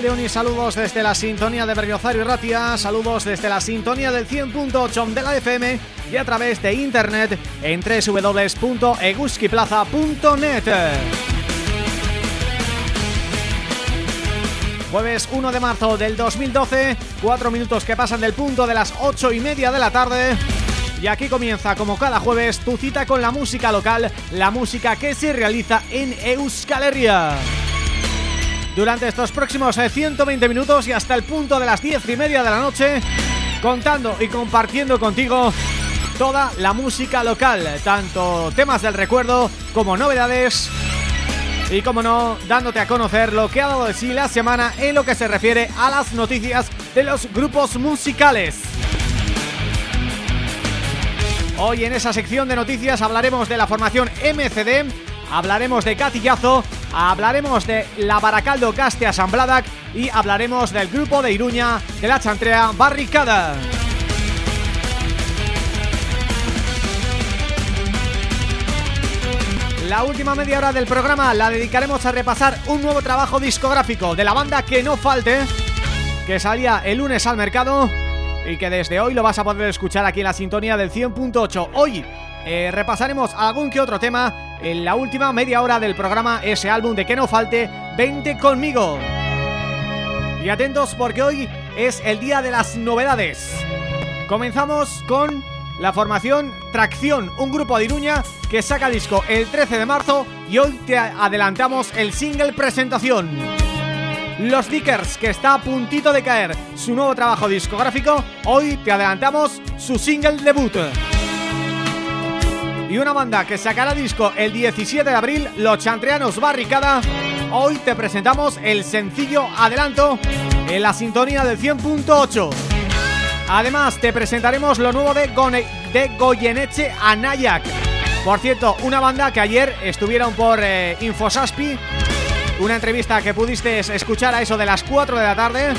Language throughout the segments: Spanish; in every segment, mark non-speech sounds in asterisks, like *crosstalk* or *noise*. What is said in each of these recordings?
León y saludos desde la sintonía de Berriozario y Ratia, saludos desde la sintonía del 100.8 de la FM y a través de internet en www.eguskiplaza.net. Jueves 1 de marzo del 2012, cuatro minutos que pasan del punto de las ocho y media de la tarde y aquí comienza como cada jueves tu cita con la música local, la música que se realiza en Euskal Herria durante estos próximos 120 eh, minutos y hasta el punto de las 10 y media de la noche contando y compartiendo contigo toda la música local, tanto temas del recuerdo como novedades y como no, dándote a conocer lo que ha dado de sí la semana en lo que se refiere a las noticias de los grupos musicales. Hoy en esa sección de noticias hablaremos de la formación MCD, hablaremos de Catillazo, hablaremos de la Baracaldo Caste Asambladac y hablaremos del grupo de Iruña de la Chantrea Barricada. La última media hora del programa la dedicaremos a repasar un nuevo trabajo discográfico de la banda Que No Falte, que salía el lunes al mercado y que desde hoy lo vas a poder escuchar aquí en la sintonía del 100.8. Hoy eh, repasaremos algún que otro tema en la última media hora del programa, ese álbum de Que No Falte, 20 conmigo. Y atentos porque hoy es el día de las novedades. Comenzamos con la formación Tracción, un grupo de Iruña que saca disco el 13 de marzo y hoy te adelantamos el single presentación. Los Dickers, que está a puntito de caer su nuevo trabajo discográfico, hoy te adelantamos su single debut. Y una banda que sacará disco el 17 de abril, Los Chantreanos Barricada, hoy te presentamos el sencillo adelanto en la sintonía del 100.8. Además, te presentaremos lo nuevo de, de Goyeneche Anayak. Por cierto, una banda que ayer estuvieron por eh, Infosaspi Una entrevista que pudiste escuchar a eso de las 4 de la tarde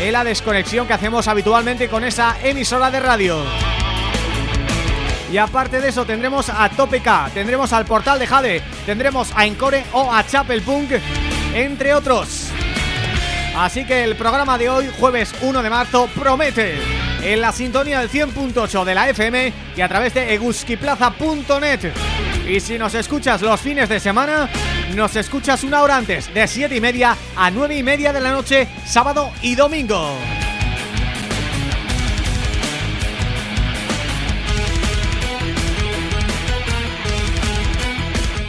En la desconexión que hacemos habitualmente con esa emisora de radio y aparte de eso tendremos a Tope K, tendremos al Portal de Jade, tendremos a Encore o a Chapel Punk, entre otros. Así que el programa de hoy, jueves 1 de marzo, promete en la sintonía del 100.8 de la FM y a través de eguskiplaza.net. Y si nos escuchas los fines de semana, nos escuchas una hora antes, de 7 y media a 9 y media de la noche, sábado y domingo.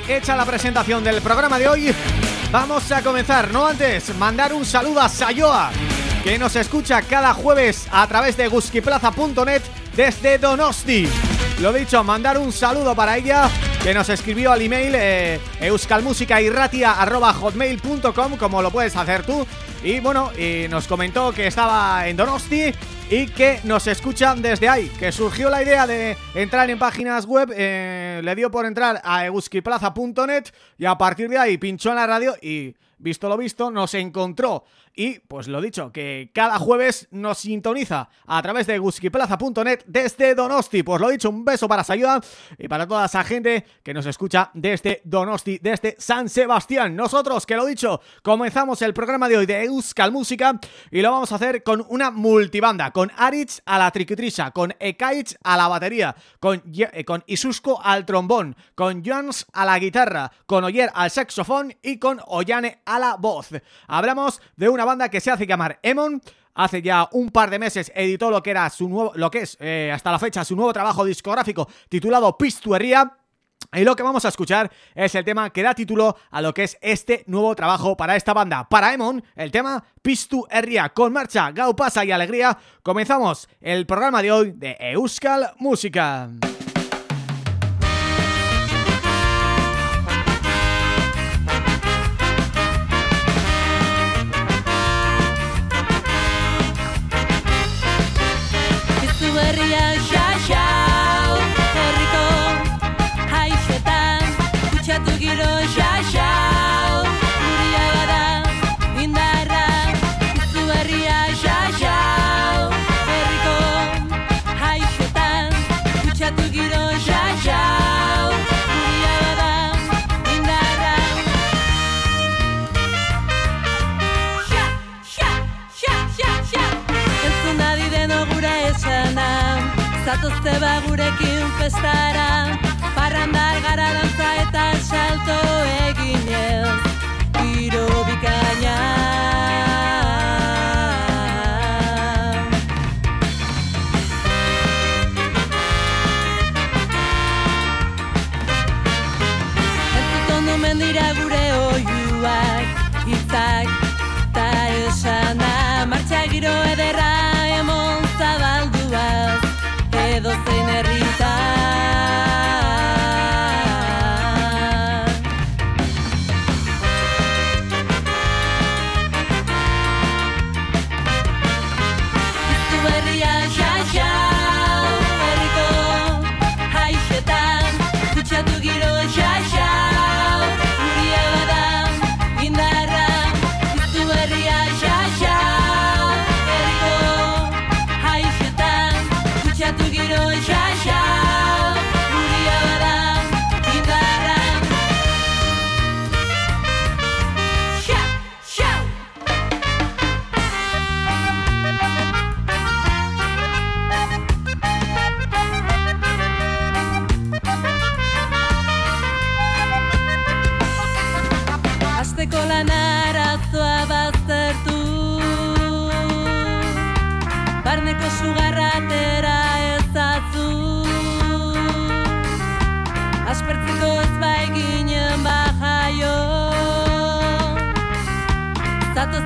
Hecha la presentación del programa de hoy, vamos a comenzar, no antes, mandar un saludo a Sayoa que nos escucha cada jueves a través de guskiplaza.net desde Donosti. Lo dicho, mandar un saludo para ella que nos escribió al email eh, euskalmusicairratia.hotmail.com como lo puedes hacer tú y bueno, y nos comentó que estaba en Donosti y que nos escuchan desde ahí, que surgió la idea de entrar en páginas web, eh, le dio por entrar a euskiplaza.net y a partir de ahí pinchó en la radio y visto lo visto nos encontró y, pues lo dicho, que cada jueves nos sintoniza a través de guskiplaza.net desde Donosti. Pues lo dicho, un beso para Sayuda y para toda esa gente que nos escucha desde Donosti, desde San Sebastián. Nosotros, que lo dicho, comenzamos el programa de hoy de Euskal Música y lo vamos a hacer con una multibanda, con Aritz a la triquitrisa, con Ekaich a la batería, con, eh, con Isusko al trombón, con Jones a la guitarra, con Oyer al saxofón y con Ollane a la voz. Hablamos de una banda que se hace llamar Emon hace ya un par de meses editó lo que era su nuevo, lo que es eh, hasta la fecha su nuevo trabajo discográfico titulado Pistuería y lo que vamos a escuchar es el tema que da título a lo que es este nuevo trabajo para esta banda. Para Emon, el tema Pistu. Con marcha, gau pasa y alegría, comenzamos el programa de hoy de Euskal Música. herria Zatozte ba gurekin festara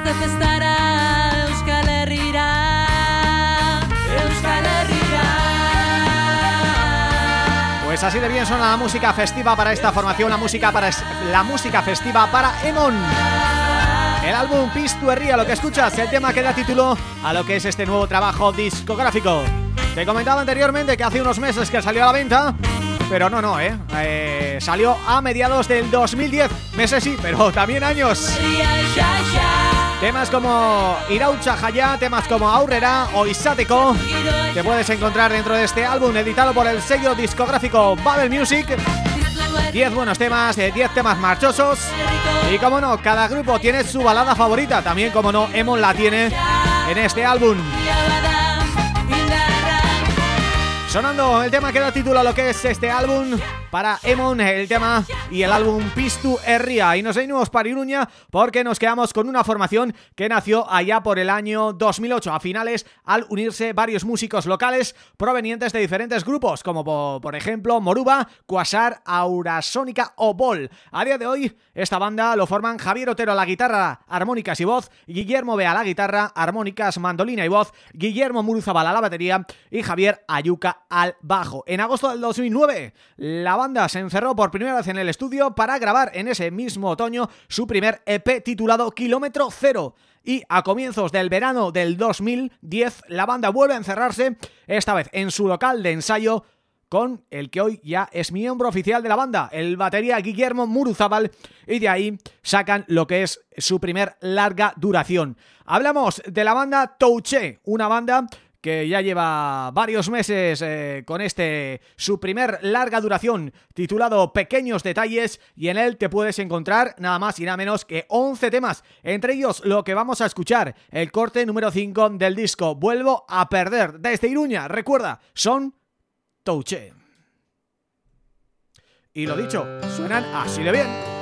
Zatoz festara Euskal Herrira Euskal Herrira Pues así de bien suena la música festiva para esta formación, la música para la música festiva para Emon. El álbum Pistu Herria, lo que escuchas, el tema que da título a lo que es este nuevo trabajo discográfico. Te comentaba anteriormente que hace unos meses que salió a la venta pero no, no, ¿eh? ¿eh? Salió a mediados del 2010 Meses sí, pero también años Temas como Iraucha Jaya, temas como Aurrera o Isateko Te puedes encontrar dentro de este álbum editado por el sello discográfico Babel Music. 10 buenos temas, 10 eh, temas marchosos. Y como no, cada grupo tiene su balada favorita. También como no, Emon la tiene en este álbum Sonando el tema que da título a lo que es este álbum para Emon, el tema y el álbum Pistu Herria. Y nos venimos para Iruña porque nos quedamos con una formación que nació allá por el año 2008, a finales al unirse varios músicos locales provenientes de diferentes grupos, como por, ejemplo Moruba, Quasar, Aurasónica o Bol. A día de hoy, esta banda lo forman Javier Otero a la guitarra, armónicas y voz, Guillermo Bea a la guitarra, armónicas, mandolina y voz, Guillermo Muruzabal a la batería y Javier Ayuca al bajo. En agosto del 2009, la banda se encerró por primera vez en el estudio para grabar en ese mismo otoño su primer EP titulado Kilómetro Cero y a comienzos del verano del 2010 la banda vuelve a encerrarse, esta vez en su local de ensayo con el que hoy ya es miembro oficial de la banda, el batería Guillermo Muruzábal, y de ahí sacan lo que es su primer larga duración. Hablamos de la banda Touché, una banda que ya lleva varios meses eh, con este su primer larga duración titulado Pequeños Detalles y en él te puedes encontrar nada más y nada menos que 11 temas, entre ellos lo que vamos a escuchar, el corte número 5 del disco Vuelvo a Perder desde Iruña, recuerda, son Touche. Y lo dicho, suenan así de bien.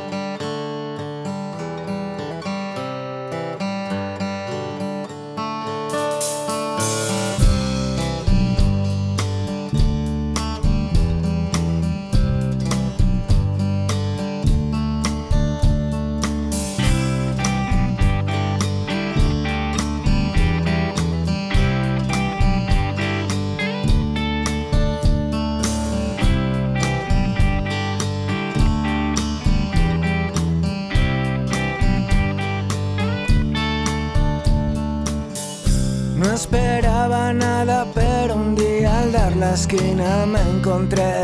La esquina me encontré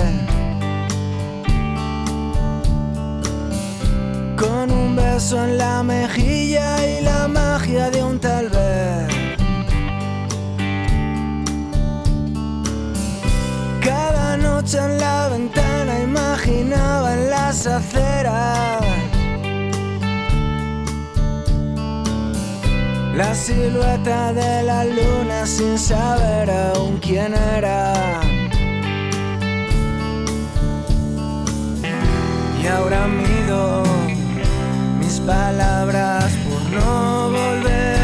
con un beso en la mejilla y la magia de un tal vez. Cada noche en la ventana imaginaba en las aceras La silueta de la luna sin saber aún quién era. Y ahora mido mis palabras por no volverte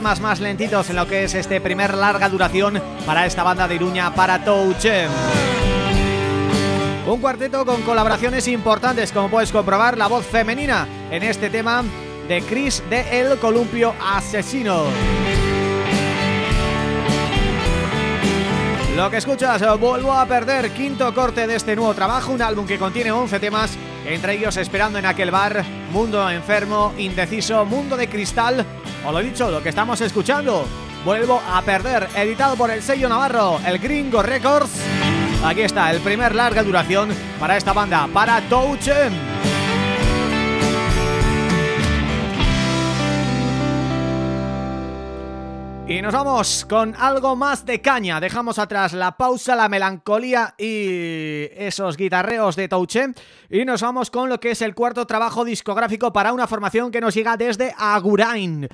temas más lentitos en lo que es este primer larga duración para esta banda de Iruña para Touche. Un cuarteto con colaboraciones importantes, como puedes comprobar, la voz femenina en este tema de Chris de El Columpio Asesino. Lo que escuchas, vuelvo a perder, quinto corte de este nuevo trabajo, un álbum que contiene 11 temas, entre ellos Esperando en aquel bar, Mundo enfermo, Indeciso, Mundo de cristal, o lo dicho, lo que estamos escuchando, Vuelvo a perder, editado por el sello navarro, el Gringo Records. Aquí está, el primer larga duración para esta banda, para Touchen. Y nos vamos con algo más de caña. Dejamos atrás la pausa, la melancolía y esos guitarreos de Touche. Y nos vamos con lo que es el cuarto trabajo discográfico para una formación que nos llega desde Agurain.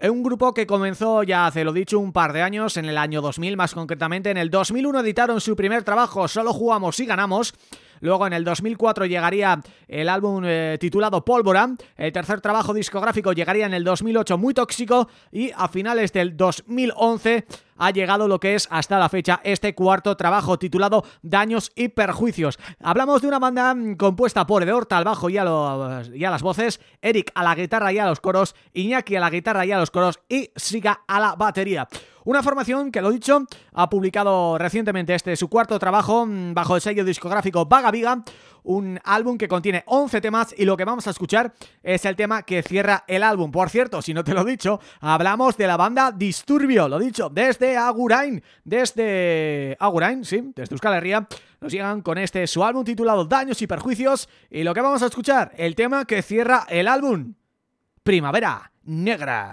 Un grupo que comenzó ya hace lo dicho un par de años, en el año 2000 más concretamente, en el 2001 editaron su primer trabajo Solo jugamos y ganamos Luego en el 2004 llegaría el álbum eh, titulado Pólvora. El tercer trabajo discográfico llegaría en el 2008 Muy Tóxico y a finales del 2011 ha llegado lo que es hasta la fecha este cuarto trabajo titulado Daños y Perjuicios. Hablamos de una banda compuesta por Edorta al bajo y a, y a las voces, Eric a la guitarra y a los coros, Iñaki a la guitarra y a los coros y Siga a la batería. Una formación que, lo dicho, ha publicado recientemente este su cuarto trabajo mm, bajo el sello discográfico Vaga Viga, un álbum que contiene 11 temas y lo que vamos a escuchar es el tema que cierra el álbum. Por cierto, si no te lo he dicho, hablamos de la banda Disturbio, lo dicho, desde Agurain, desde Agurain, sí, desde Euskal Herria, nos llegan con este su álbum titulado Daños y Perjuicios y lo que vamos a escuchar, el tema que cierra el álbum, Primavera Negra.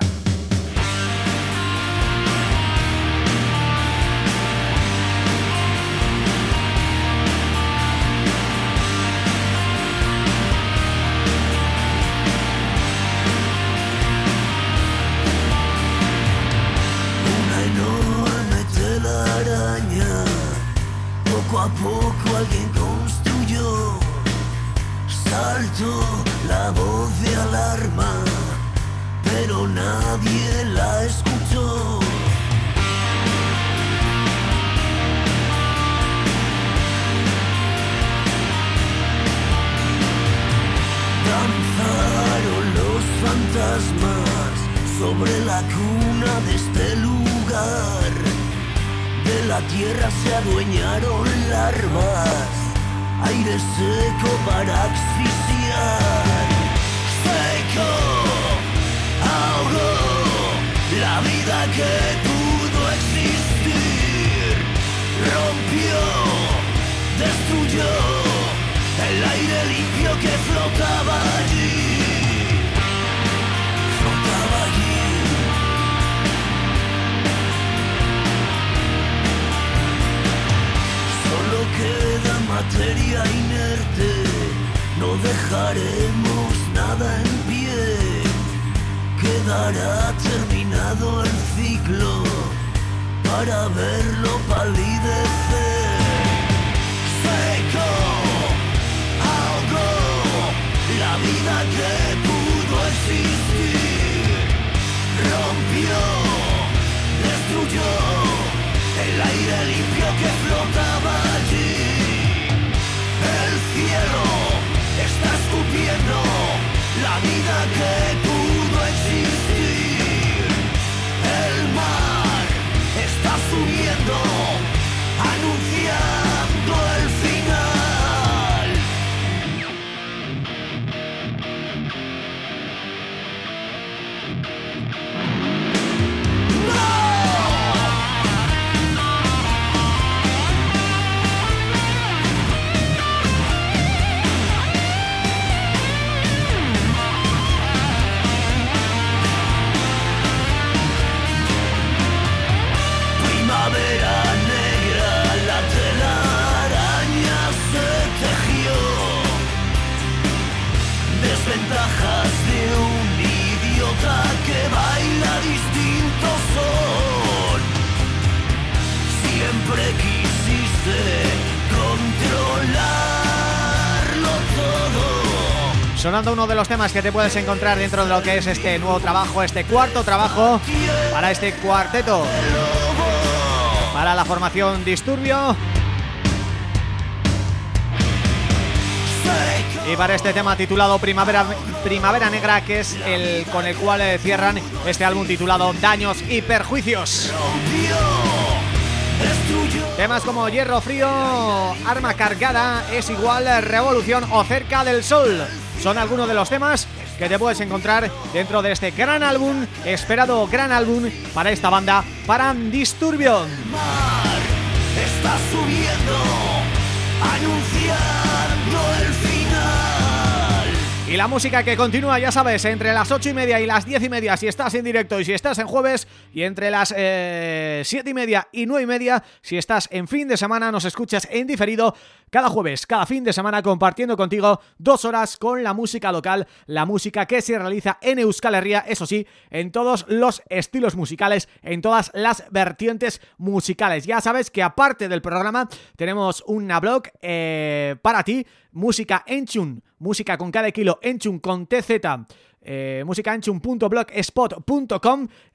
Sonando uno de los temas que te puedes encontrar dentro de lo que es este nuevo trabajo, este cuarto trabajo para este cuarteto, para la formación Disturbio. Y para este tema titulado Primavera Primavera Negra que es el con el cual eh, cierran este álbum titulado Daños y Perjuicios. Temas como Hierro Frío, Arma Cargada, Es Igual, Revolución o Cerca del Sol son algunos de los temas que te puedes encontrar dentro de este gran álbum, esperado gran álbum para esta banda, para Disturbio. está subiendo, anunciando el y la música que continúa, ya sabes, entre las ocho y media y las diez y media si estás en directo y si estás en jueves y entre las eh, siete y media y nueve y media si estás en fin de semana, nos escuchas en diferido cada jueves, cada fin de semana compartiendo contigo dos horas con la música local, la música que se realiza en Euskal Herria, eso sí, en todos los estilos musicales, en todas las vertientes musicales. Ya sabes que aparte del programa tenemos una blog eh, para ti, música Enchun, música con cada kilo, Enchun con TZ, eh,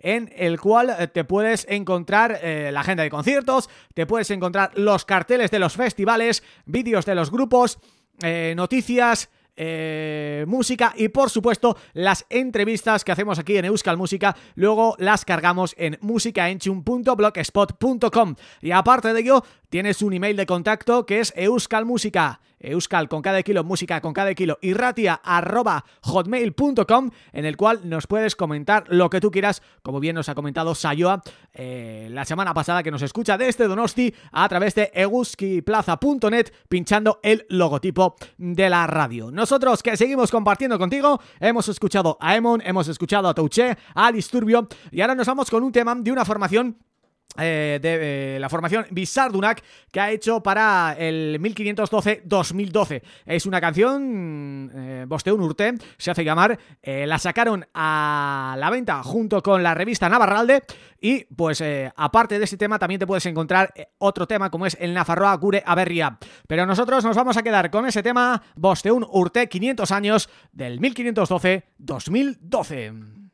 en el cual eh, te puedes encontrar eh, la agenda de conciertos, te puedes encontrar los carteles de los festivales, vídeos de los grupos, eh, noticias, música y por supuesto las entrevistas que hacemos aquí en Euskal Música. Luego las cargamos en musicaenchun.blogspot.com y aparte de ello tienes un email de contacto que es euskalmusica euskal con cada kilo, música con cada kilo y ratia arroba hotmail.com en el cual nos puedes comentar lo que tú quieras, como bien nos ha comentado Sayoa eh, la semana pasada que nos escucha desde Donosti a través de euskiplaza.net pinchando el logotipo de la radio. Nosotros que seguimos compartiendo contigo, hemos escuchado a Emon, hemos escuchado a Touché, a Disturbio y ahora nos vamos con un tema de una formación eh, de eh, la formación Bizardunak que ha hecho para el 1512-2012. Es una canción, eh, Bosteun Urte, se hace llamar, eh, la sacaron a la venta junto con la revista Navarralde y pues aparte de este tema también te puedes encontrar otro tema como es el Nafarroa Gure Aberria. Pero nosotros nos vamos a quedar con ese tema Bosteun Urte 500 años del 1512-2012.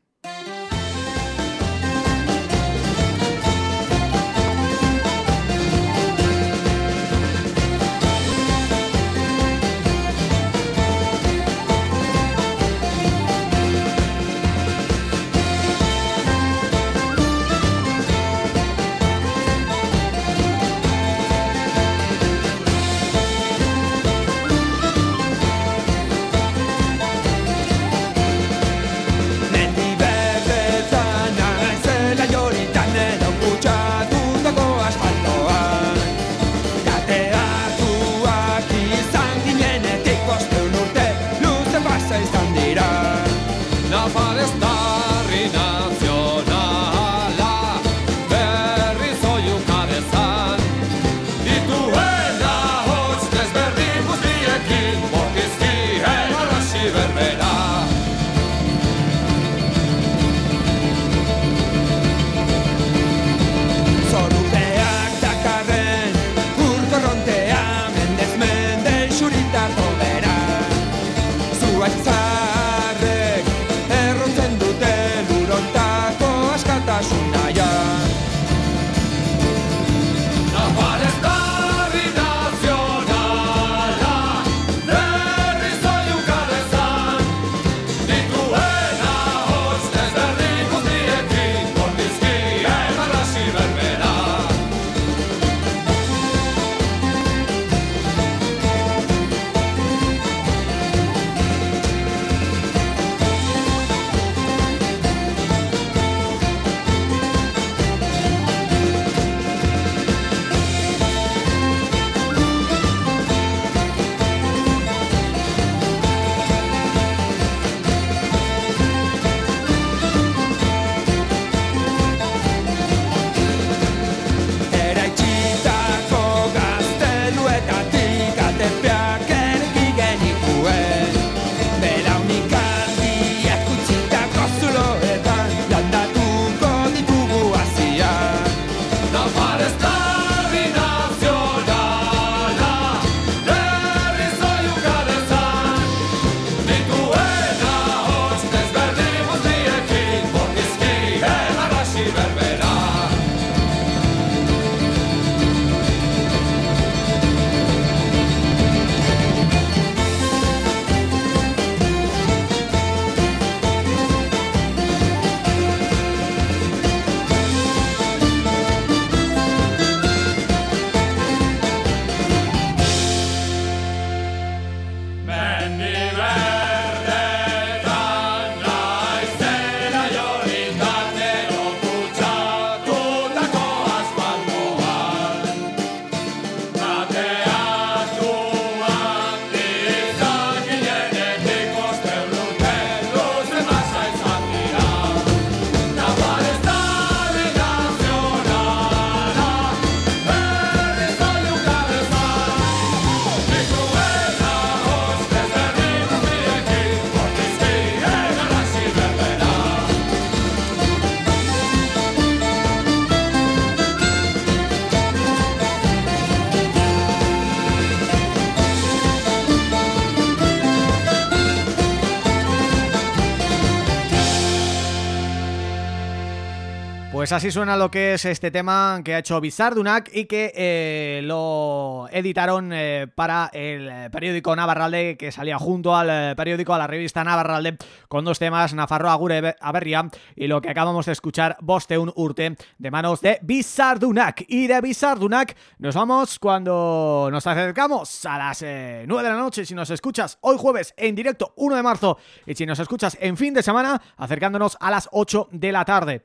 Así suena lo que es este tema que ha hecho Bizardunak y que eh, lo editaron eh, para el periódico Navarralde que salía junto al eh, periódico, a la revista Navarralde con dos temas, Nafarro Agure Aberria y lo que acabamos de escuchar, Bosteun Urte, de manos de Bizardunak. Y de Bizardunak nos vamos cuando nos acercamos a las 9 de la noche, si nos escuchas hoy jueves en directo 1 de marzo y si nos escuchas en fin de semana, acercándonos a las 8 de la tarde.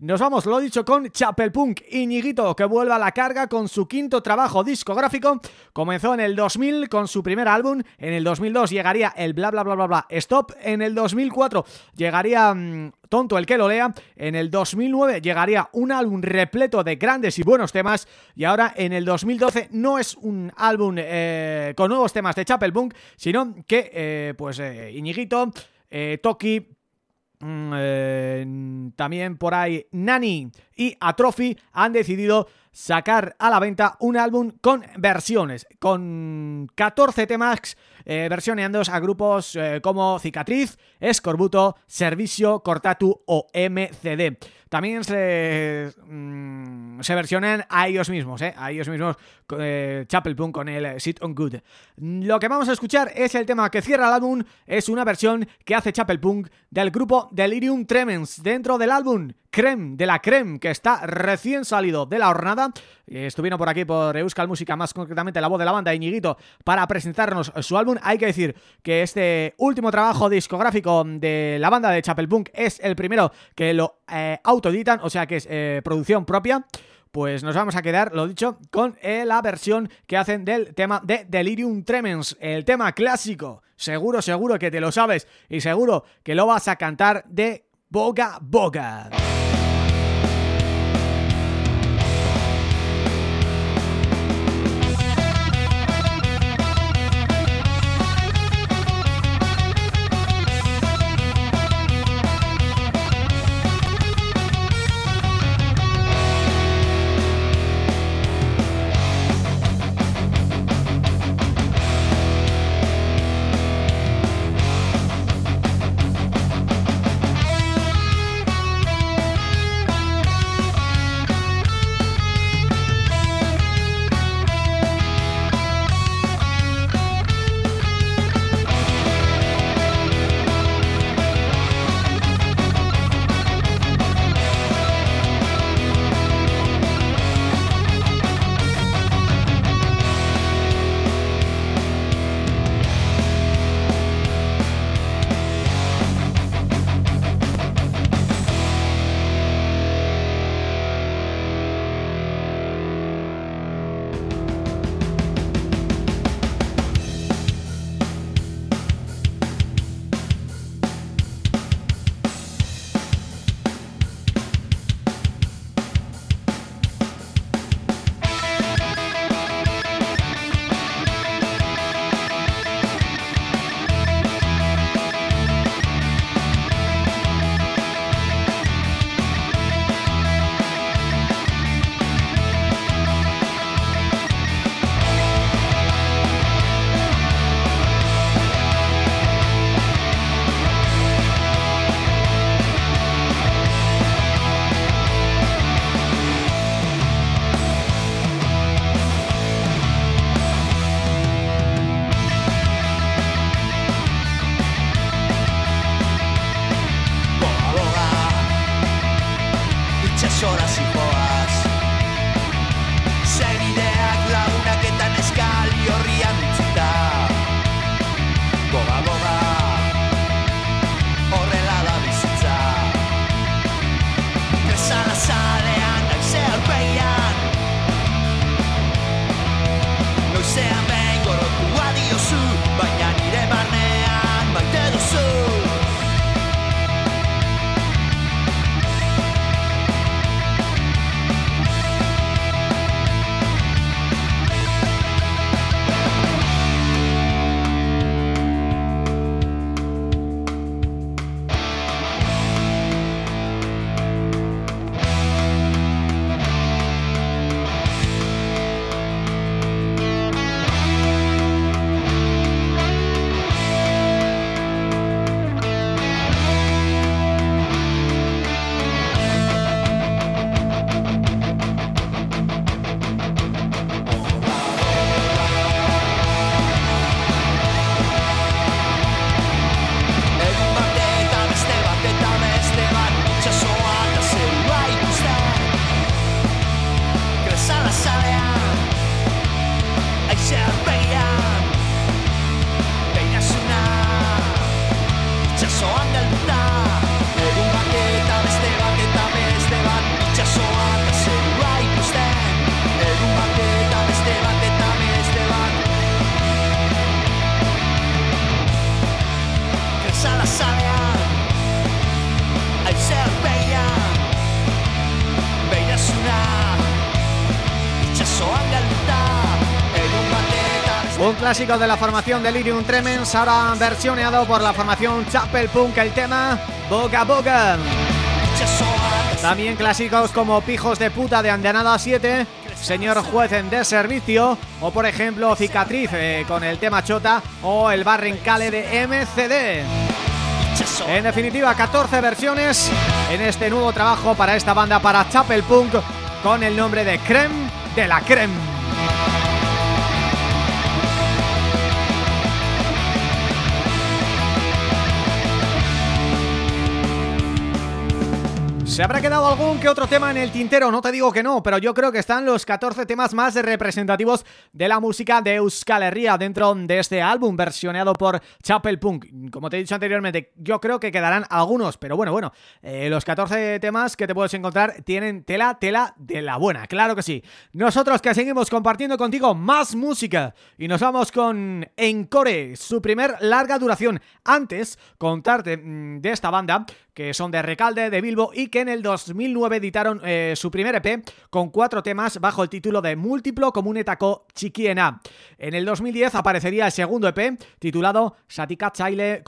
Nos vamos, lo dicho, con Chapelpunk Iñiguito, que vuelve a la carga con su quinto trabajo discográfico. Comenzó en el 2000 con su primer álbum, en el 2002 llegaría el bla bla bla bla bla Stop, en el 2004 llegaría mm, Tonto el que lo lea, en el 2009 llegaría un álbum repleto de grandes y buenos temas. Y ahora en el 2012 no es un álbum eh, con nuevos temas de Chapelpunk, sino que, eh, pues, eh, Iñiguito, Toki Mm, eh, también por ahí Nani y Atrofi han decidido sacar a la venta un álbum con versiones, con 14 temas eh, versioneando a grupos eh, como Cicatriz, Escorbuto, Servicio, Cortatu o MCD. También se, mm, se versionan a ellos mismos, ¿eh? a ellos mismos, eh, Chapelpunk con el Sit on Good. Lo que vamos a escuchar es el tema que cierra el álbum, es una versión que hace Chapelpunk del grupo Delirium Tremens dentro del álbum Creme, de la Creme, que está recién salido de la jornada. Estuvieron por aquí por Euskal Música, más concretamente la voz de la banda Iñiguito, para presentarnos su álbum. Hay que decir que este último trabajo discográfico de la banda de Chapelpunk es el primero que lo eh, autoeditan, o sea que es eh, producción propia pues nos vamos a quedar, lo dicho, con eh, la versión que hacen del tema de Delirium Tremens, el tema clásico. Seguro, seguro que te lo sabes y seguro que lo vas a cantar de boga boga. Clásico de la formación Delirium Tremens, ahora versioneado por la formación Chapel Punk, el tema Boca Boca. También clásicos como Pijos de puta de Andanada 7, Señor Juez en de Servicio o por ejemplo Cicatriz eh, con el tema Chota o el Barrencale de MCD. En definitiva, 14 versiones en este nuevo trabajo para esta banda, para Chapel Punk, con el nombre de Creme de la Creme. ¿Se habrá quedado algún que otro tema en el tintero? No te digo que no, pero yo creo que están los 14 temas más representativos de la música de Euskal Herria dentro de este álbum versioneado por Chapel Punk. Como te he dicho anteriormente, yo creo que quedarán algunos, pero bueno, bueno, eh, los 14 temas que te puedes encontrar tienen tela, tela de la buena, claro que sí. Nosotros que seguimos compartiendo contigo más música y nos vamos con Encore, su primer larga duración. Antes, contarte mm, de esta banda que son de Recalde, de Bilbo y que en el 2009 editaron eh, su primer EP con cuatro temas bajo el título de Múltiplo Comunetako Chiquiena. En el 2010 aparecería el segundo EP titulado Satika Chaile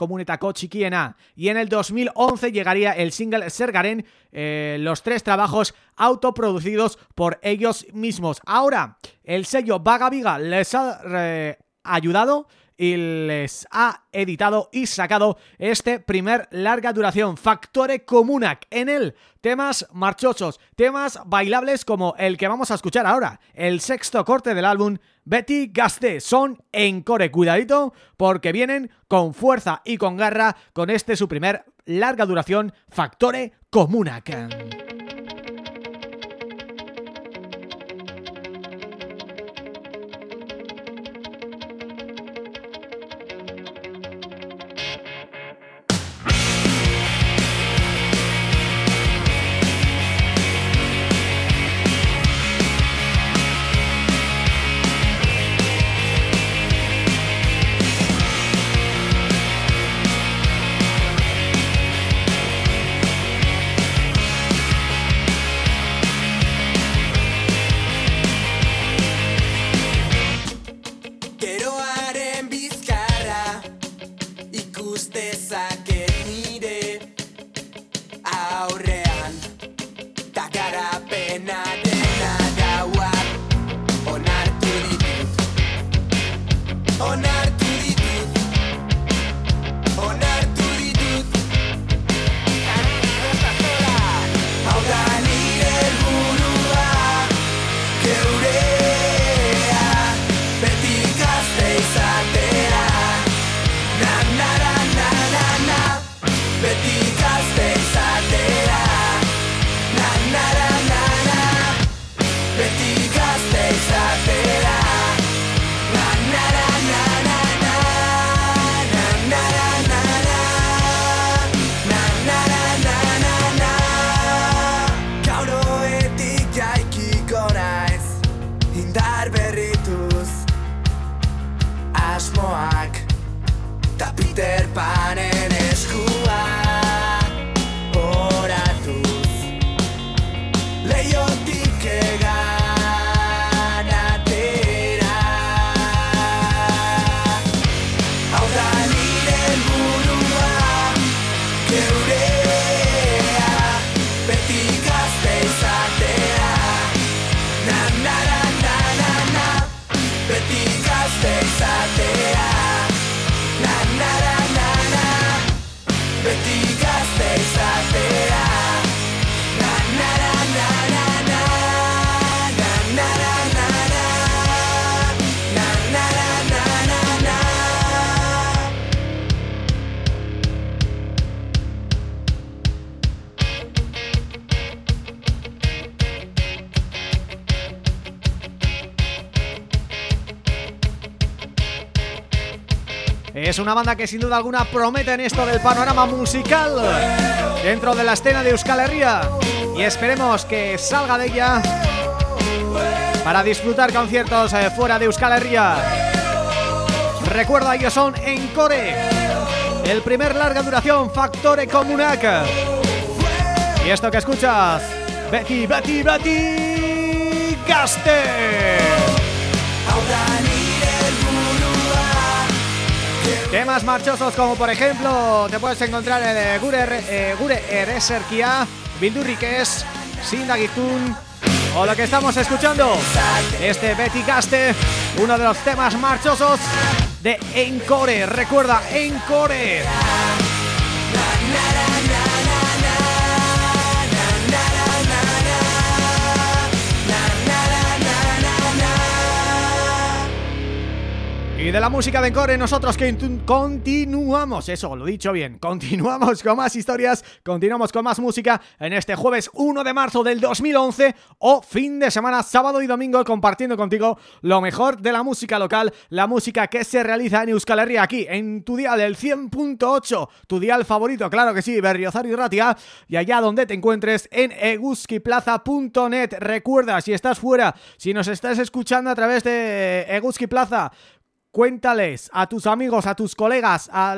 Chiquiena y en el 2011 llegaría el single Sergaren, eh, los tres trabajos autoproducidos por ellos mismos. Ahora, el sello Vaga Viga les ha eh, ayudado y les ha editado y sacado este primer larga duración, Factore Comunac. En él, temas marchosos, temas bailables como el que vamos a escuchar ahora, el sexto corte del álbum Betty Gaste. Son en core, cuidadito, porque vienen con fuerza y con garra con este su primer larga duración, Factore Comunac. Es una banda que sin duda alguna promete en esto del panorama musical dentro de la escena de Euskal Herria y esperemos que salga de ella para disfrutar conciertos eh, fuera de Euskal Herria. Recuerda, ellos son Encore, el primer larga duración Factore Comunac. Y esto que escuchas, Betty, Betty, Betty Gaste. Temas marchosos como por ejemplo te puedes encontrar el Gure, eh, Gure Ereserkia, Bildurrikes, Sindagitun o lo que estamos escuchando, este Betty Caste, uno de los temas marchosos de Encore, recuerda, Encore. Y de la música de Encore nosotros que continuamos, eso, lo dicho bien, continuamos con más historias, continuamos con más música en este jueves 1 de marzo del 2011 o fin de semana, sábado y domingo compartiendo contigo lo mejor de la música local, la música que se realiza en Euskal Herria aquí, en tu dial del 100.8, tu dial favorito, claro que sí, Berriozar y Ratia, y allá donde te encuentres en eguskiplaza.net, recuerda, si estás fuera, si nos estás escuchando a través de Eguski Plaza, cuéntales a tus amigos, a tus colegas, a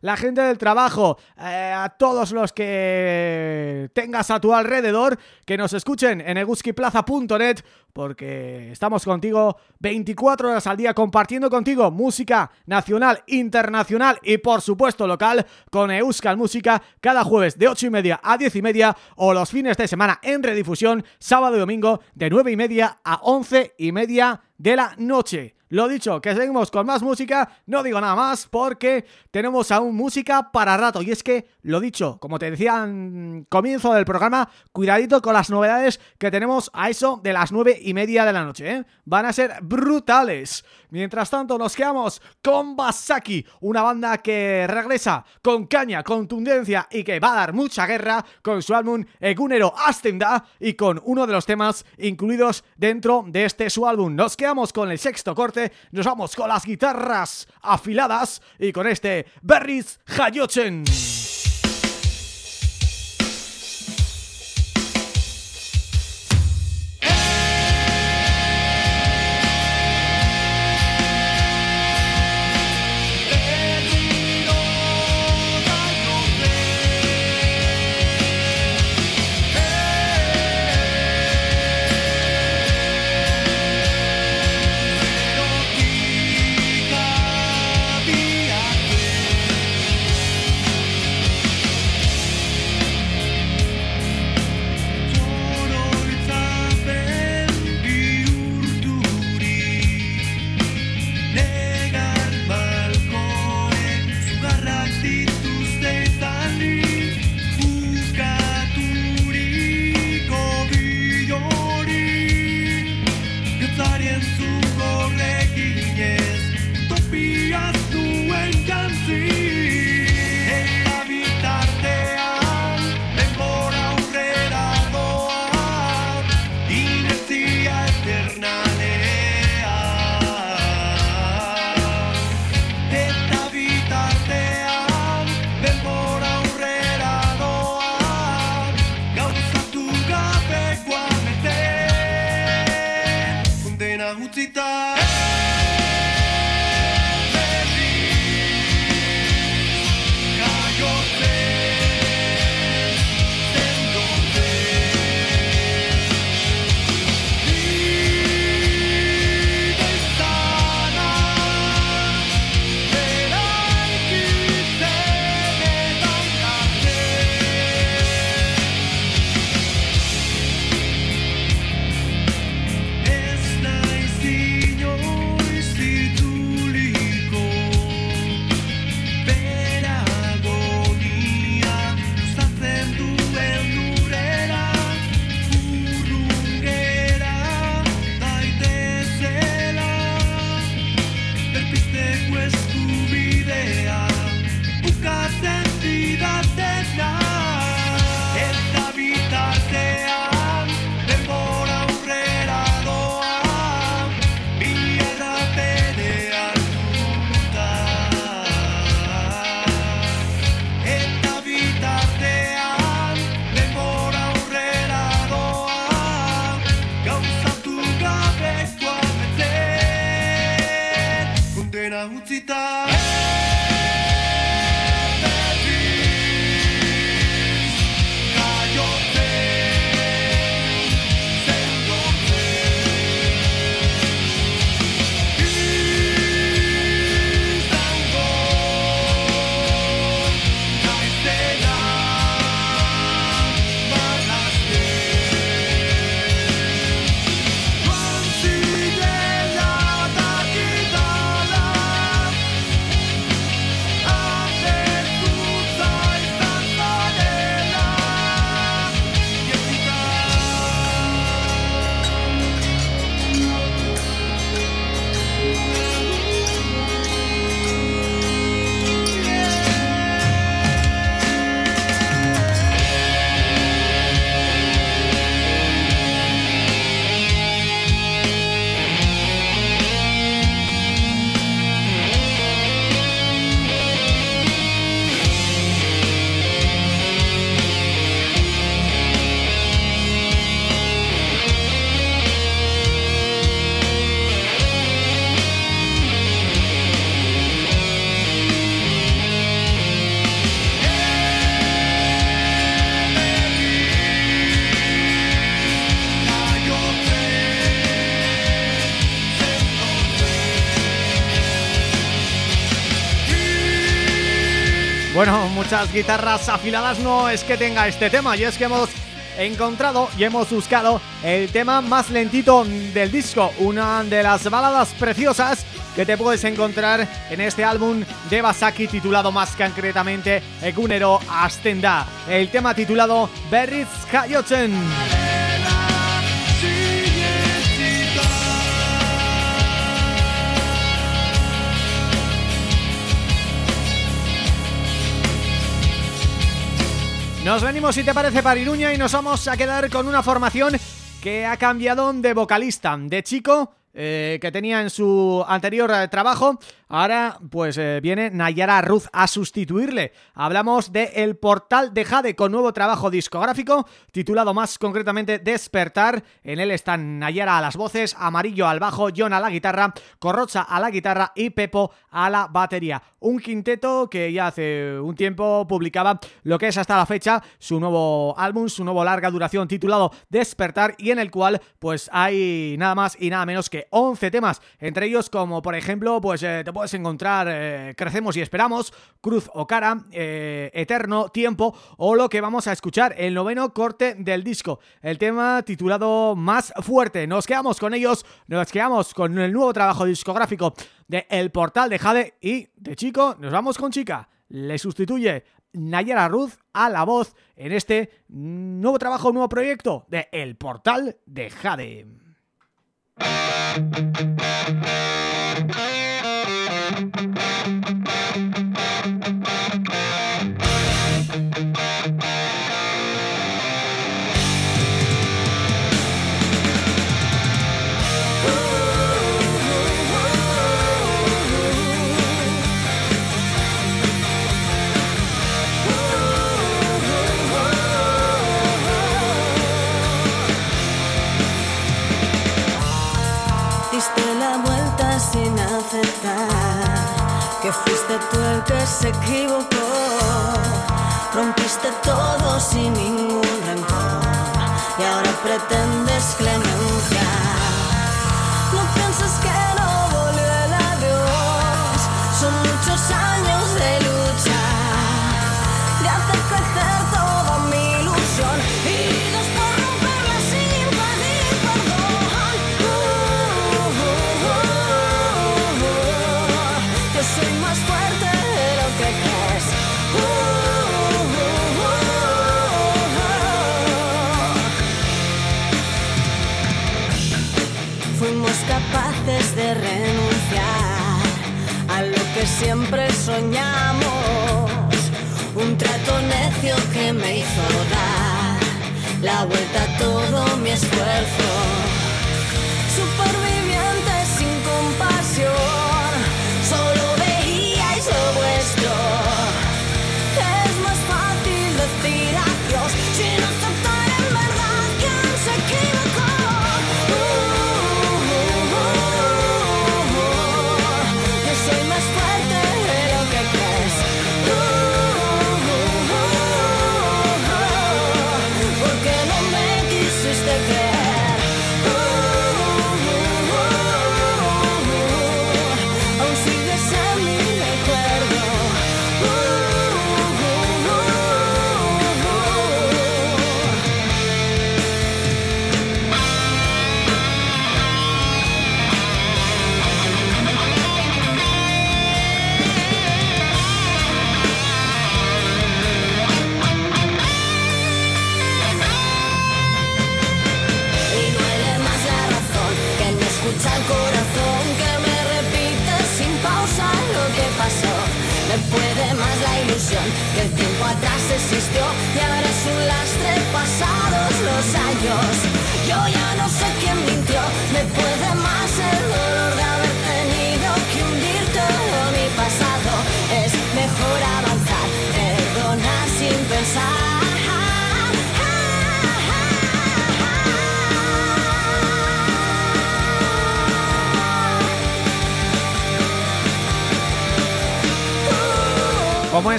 la gente del trabajo, eh, a todos los que tengas a tu alrededor, que nos escuchen en eguskiplaza.net porque estamos contigo 24 horas al día compartiendo contigo música nacional, internacional y por supuesto local con Euskal Música cada jueves de 8 y media a 10 y media o los fines de semana en redifusión sábado y domingo de 9 y media a 11 y media de la noche. Lo dicho, que seguimos con más música, no digo nada más porque tenemos aún música para rato y es que, lo dicho, como te decía en comienzo del programa, cuidadito con las novedades que tenemos a eso de las nueve y media de la noche, ¿eh? Van a ser brutales. Mientras tanto nos quedamos con Basaki, una banda que regresa con caña, contundencia y que va a dar mucha guerra con su álbum Egunero Astenda y con uno de los temas incluidos dentro de este su álbum. Nos quedamos con el sexto corte, nos vamos con las guitarras afiladas y con este Berries Hayochen. Guitarras afiladas no es que tenga este tema y es que hemos encontrado y hemos buscado el tema más lentito del disco, una de las baladas preciosas que te puedes encontrar en este álbum de Basaki titulado más concretamente Egunero Astenda, el tema titulado Berriz. Nos venimos, si te parece, para Iruña y nos vamos a quedar con una formación que ha cambiado de vocalista. De chico eh, que tenía en su anterior eh, trabajo, ahora pues eh, viene Nayara Ruz a sustituirle. Hablamos de El Portal de Jade con nuevo trabajo discográfico titulado más concretamente Despertar. En él están Nayara a las voces, Amarillo al bajo, John a la guitarra, Corrocha a la guitarra y Pepo a la batería. Un quinteto que ya hace un tiempo publicaba lo que es hasta la fecha su nuevo álbum, su nuevo larga duración titulado Despertar y en el cual pues hay nada más y nada menos que 11 temas, entre ellos como por ejemplo, pues eh, te puedes encontrar eh, Crecemos y Esperamos, Cruz o Cara, eh, Eterno, Tiempo o lo que vamos a escuchar, el noveno corte del disco, el tema titulado Más Fuerte. Nos quedamos con ellos, nos quedamos con el nuevo trabajo discográfico de El Portal de Jade y de chico nos vamos con chica. Le sustituye Nayara Ruz a la voz en este nuevo trabajo, nuevo proyecto de El Portal de Jade. Diste la vuelta sin aceptar que fuiste tú el que se equivocó. Rompiste todo sin ningún rencor y ahora pretendes. No capaces de renunciar a lo que siempre soñamos. Un trato necio que me hizo dar la vuelta a todo mi esfuerzo.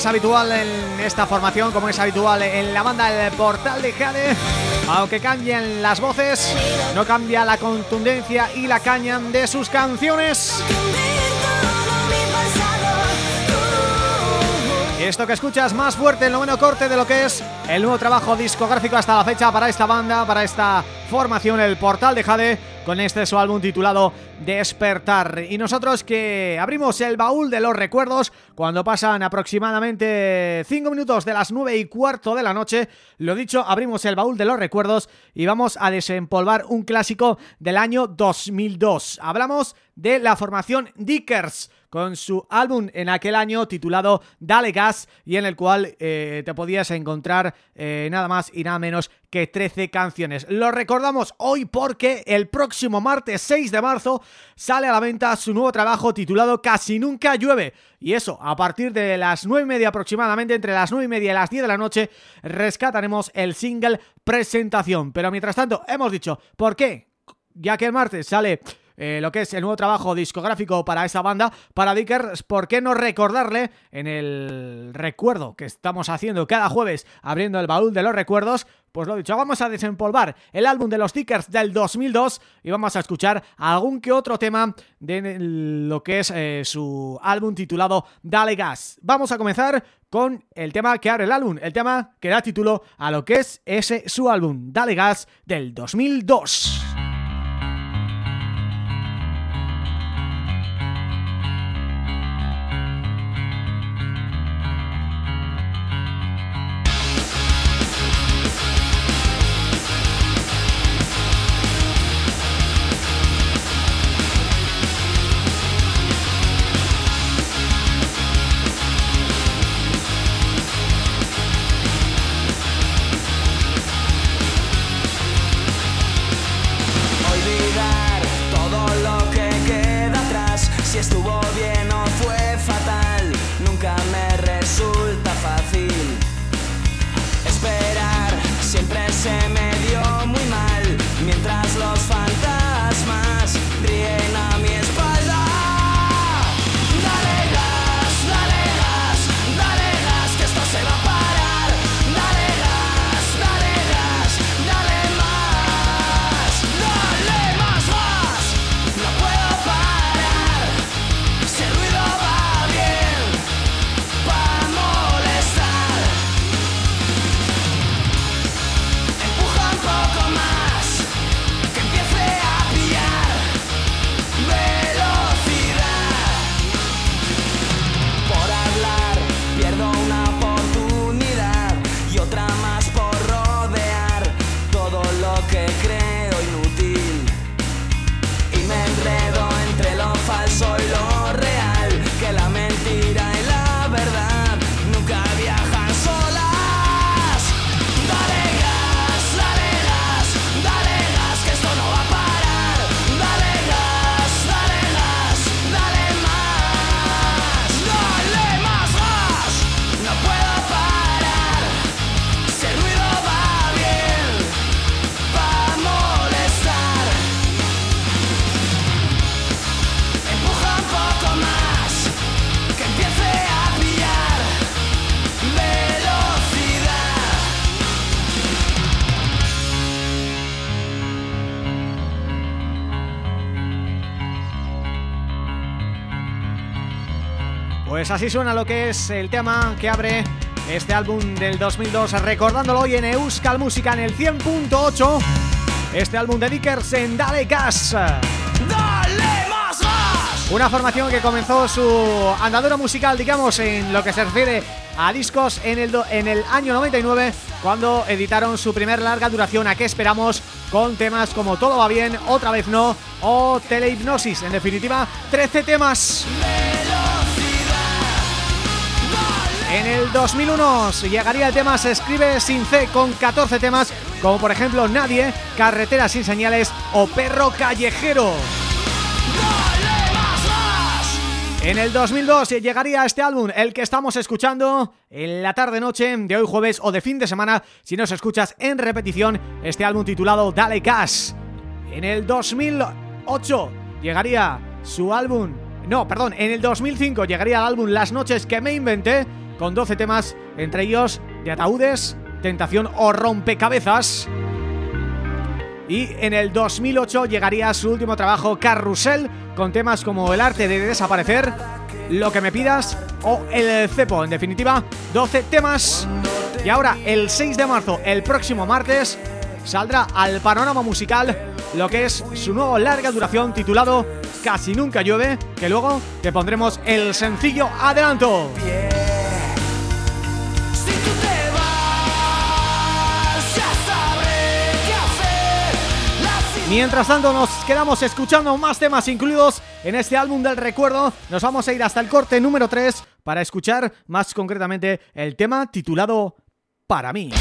Es habitual en esta formación, como es habitual en la banda El Portal de Jade, aunque cambien las voces, no cambia la contundencia y la caña de sus canciones. Esto que escuchas más fuerte, el noveno corte de lo que es el nuevo trabajo discográfico hasta la fecha para esta banda, para esta formación, el Portal de Jade, con este su álbum titulado Despertar. Y nosotros que abrimos el baúl de los recuerdos cuando pasan aproximadamente 5 minutos de las 9 y cuarto de la noche, lo dicho, abrimos el baúl de los recuerdos y vamos a desempolvar un clásico del año 2002. Hablamos de la formación Dickers, con su álbum en aquel año titulado Dale Gas y en el cual eh, te podías encontrar eh, nada más y nada menos que 13 canciones. Lo recordamos hoy porque el próximo martes 6 de marzo sale a la venta su nuevo trabajo titulado Casi Nunca Llueve y eso, a partir de las 9 y media aproximadamente, entre las 9 y media y las 10 de la noche, rescataremos el single presentación. Pero mientras tanto, hemos dicho, ¿por qué? Ya que el martes sale eh, lo que es el nuevo trabajo discográfico para esa banda, para Dickers, ¿por qué no recordarle en el recuerdo que estamos haciendo cada jueves abriendo el baúl de los recuerdos? Pues lo dicho, vamos a desempolvar el álbum de los Dickers del 2002 y vamos a escuchar algún que otro tema de lo que es eh, su álbum titulado Dale Gas. Vamos a comenzar con el tema que abre el álbum, el tema que da título a lo que es ese su álbum, Dale Gas del 2002. Pues así suena lo que es el tema que abre este álbum del 2002 Recordándolo hoy en Euskal Música en el 100.8 Este álbum de Dickers en Dale Gas ¡Dale más gas! Una formación que comenzó su andadura musical, digamos, en lo que se refiere a discos en el, en el año 99 Cuando editaron su primer larga duración ¿A qué esperamos? Con temas como Todo va bien, Otra vez no o Telehipnosis En definitiva, 13 temas En el 2001 llegaría el tema Se escribe sin C con 14 temas Como por ejemplo Nadie, Carretera sin señales o Perro callejero en el 2002 llegaría este álbum, el que estamos escuchando en la tarde-noche de hoy jueves o de fin de semana, si nos escuchas en repetición, este álbum titulado Dale Gas. En el 2008 llegaría su álbum, no, perdón, en el 2005 llegaría el álbum Las noches que me inventé, con 12 temas, entre ellos de ataúdes, tentación o rompecabezas. Y en el 2008 llegaría su último trabajo, Carrusel, con temas como El arte de desaparecer Lo que me pidas o El Cepo. En definitiva, 12 temas. Y ahora, el 6 de marzo, el próximo martes, saldrá al panorama musical lo que es su nuevo larga duración titulado Casi Nunca Llueve, que luego te pondremos el sencillo adelanto. Mientras tanto nos quedamos escuchando más temas incluidos en este álbum del recuerdo. Nos vamos a ir hasta el corte número 3 para escuchar más concretamente el tema titulado Para mí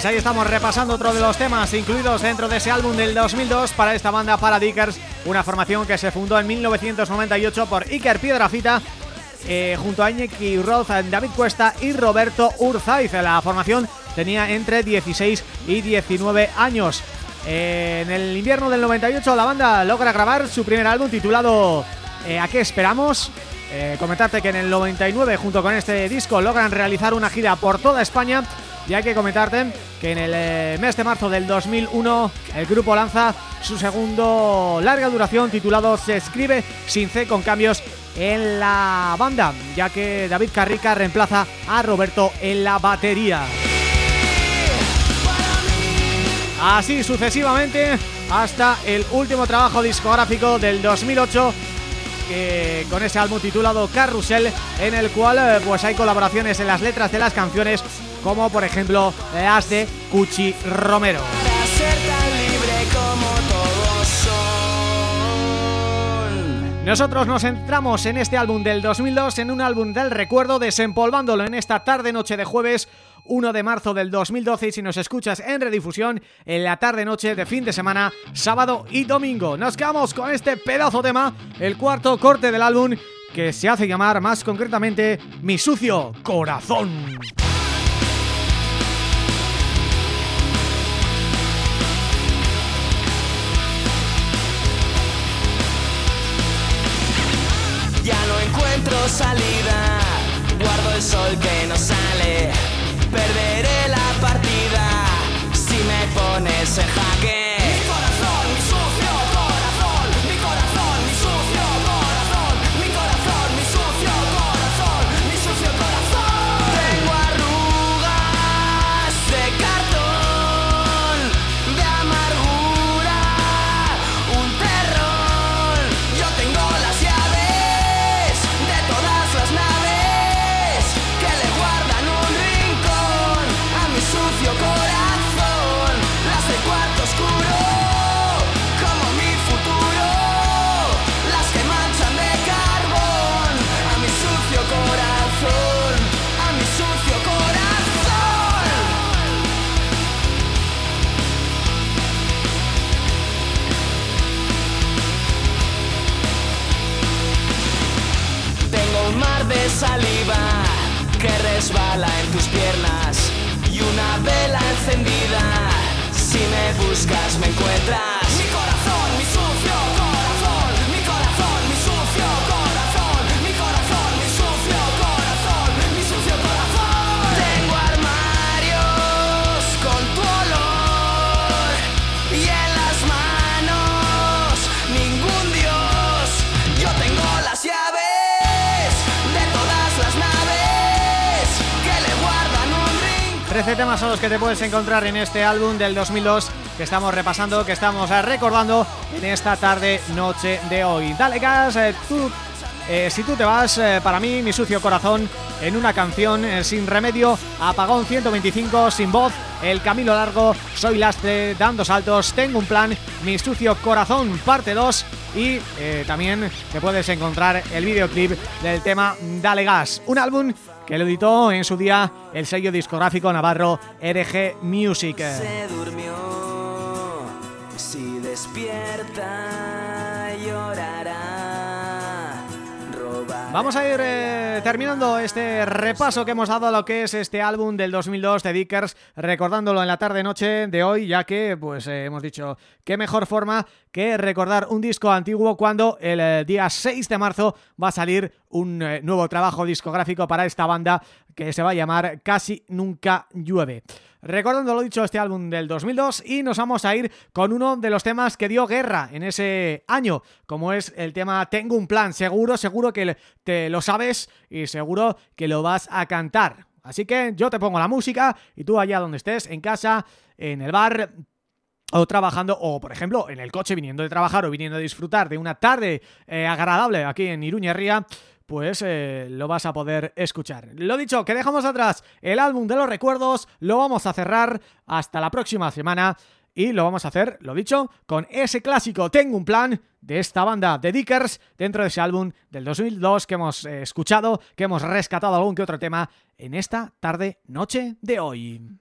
Pues ahí estamos repasando otro de los temas incluidos dentro de ese álbum del 2002 para esta banda Paradickers, una formación que se fundó en 1998 por Iker Piedrafita eh, junto a Iñaki Roth, David Cuesta y Roberto Urzaiz. La formación tenía entre 16 y 19 años. Eh, en el invierno del 98 la banda logra grabar su primer álbum titulado eh, ¿A qué esperamos? comentarte que en el 99 junto con este disco logran realizar una gira por toda España y hay que comentarte que en el eh, mes de marzo del 2001 el grupo lanza su segundo larga duración titulado Se escribe sin C con cambios en la banda, ya que David Carrica reemplaza a Roberto en la batería. Así sucesivamente hasta el último trabajo discográfico del 2008 con ese álbum titulado Carrusel en el cual eh, pues hay colaboraciones en las letras de las canciones como por ejemplo las de Cuchi Romero. Nosotros nos centramos en este álbum del 2002, en un álbum del recuerdo, desempolvándolo en esta tarde-noche de jueves 1 de marzo del 2012 y si nos escuchas en redifusión en la tarde-noche de fin de semana, sábado y domingo. Nos quedamos con este pedazo tema, el cuarto corte del álbum que se hace llamar más concretamente Mi Sucio Corazón. Salida, guardo el sol que no sale, perderé la partida si me pones en jaque. Que te puedes encontrar en este álbum del 2002 que estamos repasando, que estamos eh, recordando en esta tarde, noche de hoy. Dale gas, eh, tú, eh, si tú te vas, eh, para mí, mi sucio corazón, en una canción eh, sin remedio, Apagón 125, sin voz, El camino largo, Soy lastre, Dando saltos, Tengo un plan, Mi sucio corazón, parte 2 y también te puedes encontrar el videoclip del tema Dale gas, un álbum que lo editó en su día el sello discográfico navarro RG Music. Se durmió, si Vamos a ir eh, terminando este repaso que hemos dado a lo que es este álbum del 2002 de Dickers, recordándolo en la tarde-noche de hoy, ya que pues eh, hemos dicho qué mejor forma que recordar un disco antiguo cuando el eh, día 6 de marzo va a salir un nuevo trabajo discográfico para esta banda que se va a llamar Casi Nunca Llueve. Recordando lo dicho, este álbum del 2002 y nos vamos a ir con uno de los temas que dio guerra en ese año, como es el tema Tengo un plan, seguro, seguro que te lo sabes y seguro que lo vas a cantar. Así que yo te pongo la música y tú allá donde estés, en casa, en el bar, o trabajando, o por ejemplo, en el coche viniendo de trabajar o viniendo a disfrutar de una tarde eh, agradable aquí en Iruña Ría, pues eh, lo vas a poder escuchar. Lo dicho, que dejamos atrás el álbum de los recuerdos, lo vamos a cerrar hasta la próxima semana y lo vamos a hacer, lo dicho, con ese clásico Tengo un plan de esta banda de Dickers dentro de ese álbum del 2002 que hemos eh, escuchado, que hemos rescatado algún que otro tema en esta tarde, noche de hoy.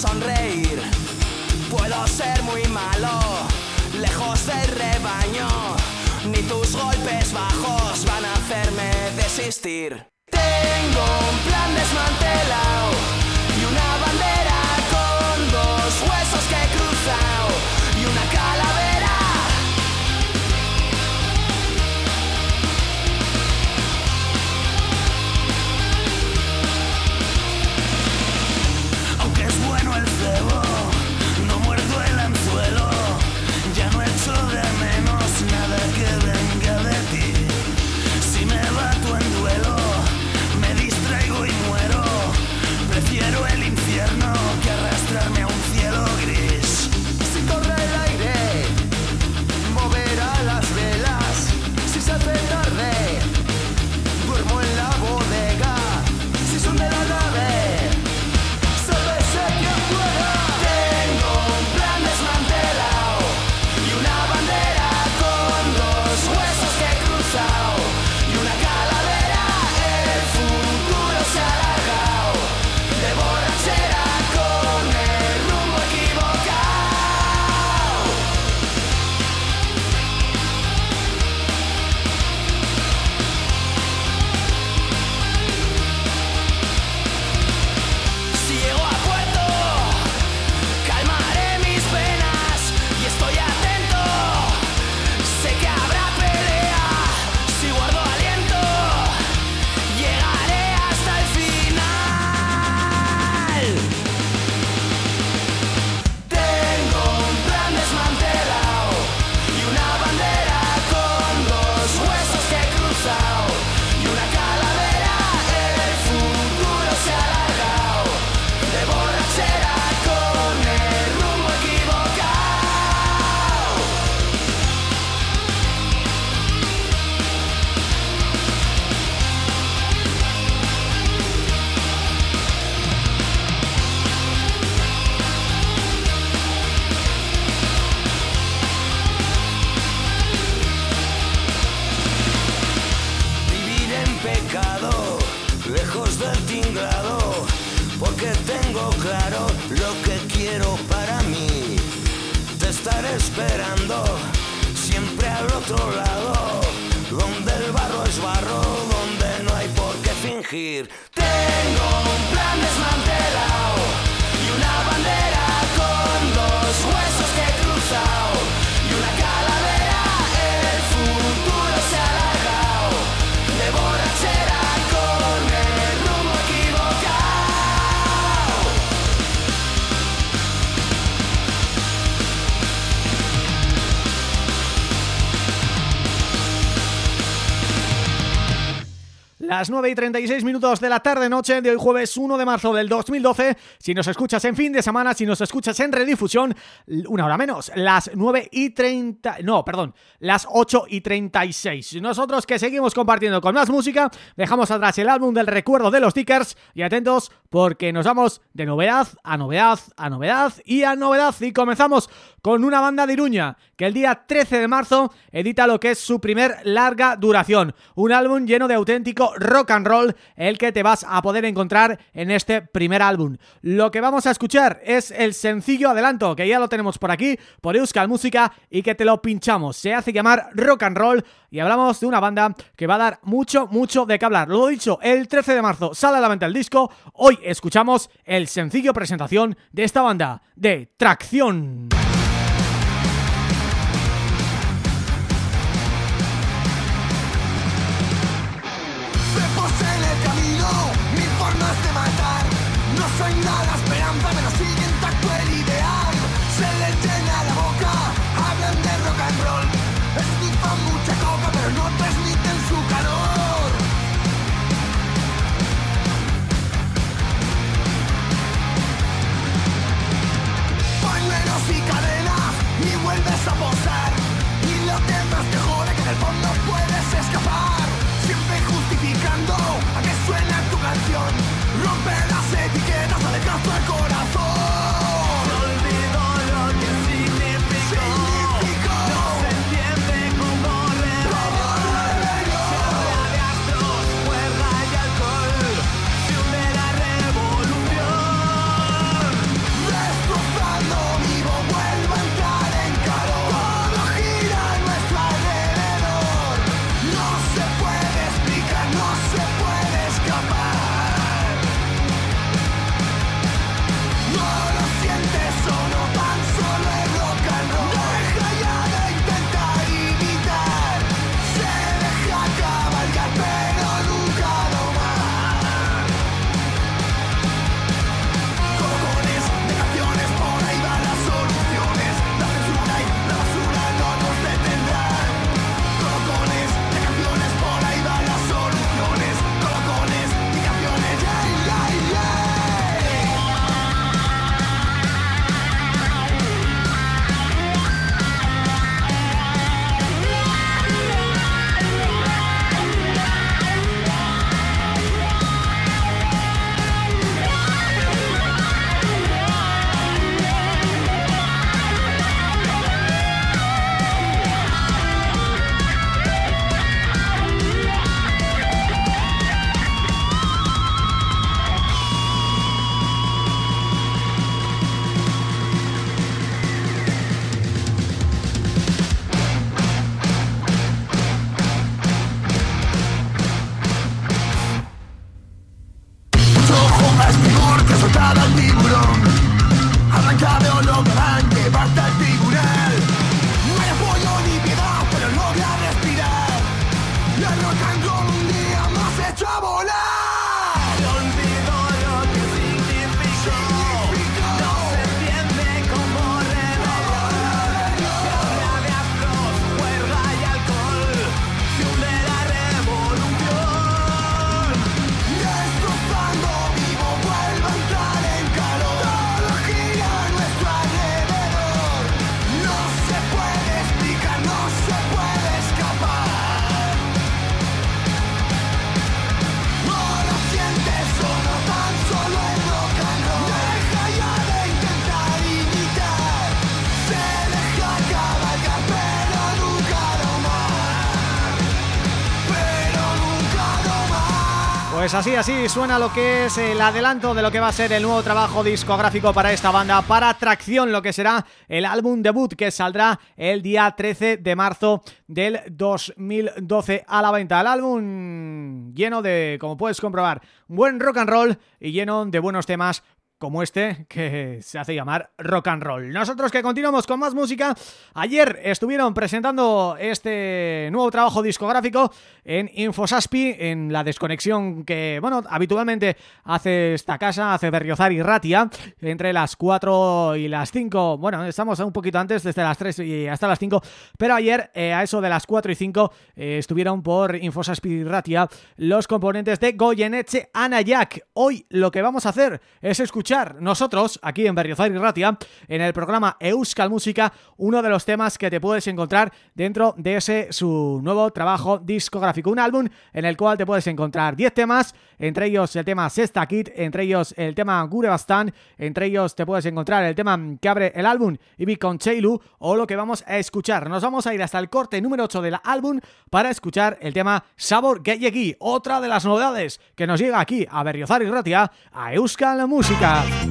Sonreír. Puedo ser muy malo, lejos del rebaño, ni tus golpes bajos van a hacerme desistir. Tengo un plan desmantelado y una bandera con dos huesos que he cruzado Las 9 y 36 minutos de la tarde-noche de hoy jueves 1 de marzo del 2012. Si nos escuchas en fin de semana, si nos escuchas en redifusión, una hora menos, las 9 y 30... No, perdón, las 8 y 36. Nosotros que seguimos compartiendo con más música, dejamos atrás el álbum del recuerdo de los Tickers y atentos porque nos vamos de novedad a novedad a novedad y a novedad y comenzamos con una banda de Iruña que el día 13 de marzo edita lo que es su primer larga duración, un álbum lleno de auténtico rock and roll, el que te vas a poder encontrar en este primer álbum. Lo que vamos a escuchar es el sencillo adelanto, que ya lo tenemos por aquí, por Euskal Música, y que te lo pinchamos. Se hace llamar Rock and Roll y hablamos de una banda que va a dar mucho, mucho de qué hablar. Lo dicho, el 13 de marzo sale a la el disco, hoy escuchamos el sencillo presentación de esta banda, de Tracción. Así, así suena lo que es el adelanto de lo que va a ser el nuevo trabajo discográfico para esta banda, para Tracción, lo que será el álbum debut que saldrá el día 13 de marzo del 2012 a la venta. El álbum lleno de, como puedes comprobar, buen rock and roll y lleno de buenos temas como este que se hace llamar rock and roll. Nosotros que continuamos con más música, ayer estuvieron presentando este nuevo trabajo discográfico en Infosaspi, en la desconexión que, bueno, habitualmente hace esta casa, hace Berriozar y Ratia, entre las 4 y las 5, bueno, estamos un poquito antes, desde las 3 y hasta las 5, pero ayer eh, a eso de las 4 y 5 eh, estuvieron por Infosaspi y Ratia los componentes de Goyeneche Anayak. Hoy lo que vamos a hacer es escuchar nosotros, aquí en Berriozar y Ratia, en el programa Euskal Música, uno de los temas que te puedes encontrar dentro de ese su nuevo trabajo discográfico. Un álbum en el cual te puedes encontrar 10 temas, entre ellos el tema Sexta Kit, entre ellos el tema Gure Bastan, entre ellos te puedes encontrar el tema que abre el álbum Ibi con Cheilu o lo que vamos a escuchar. Nos vamos a ir hasta el corte número 8 del álbum para escuchar el tema Sabor Geyegi, otra de las novedades que nos llega aquí a Berriozar y Ratia, a Euskal Música. up.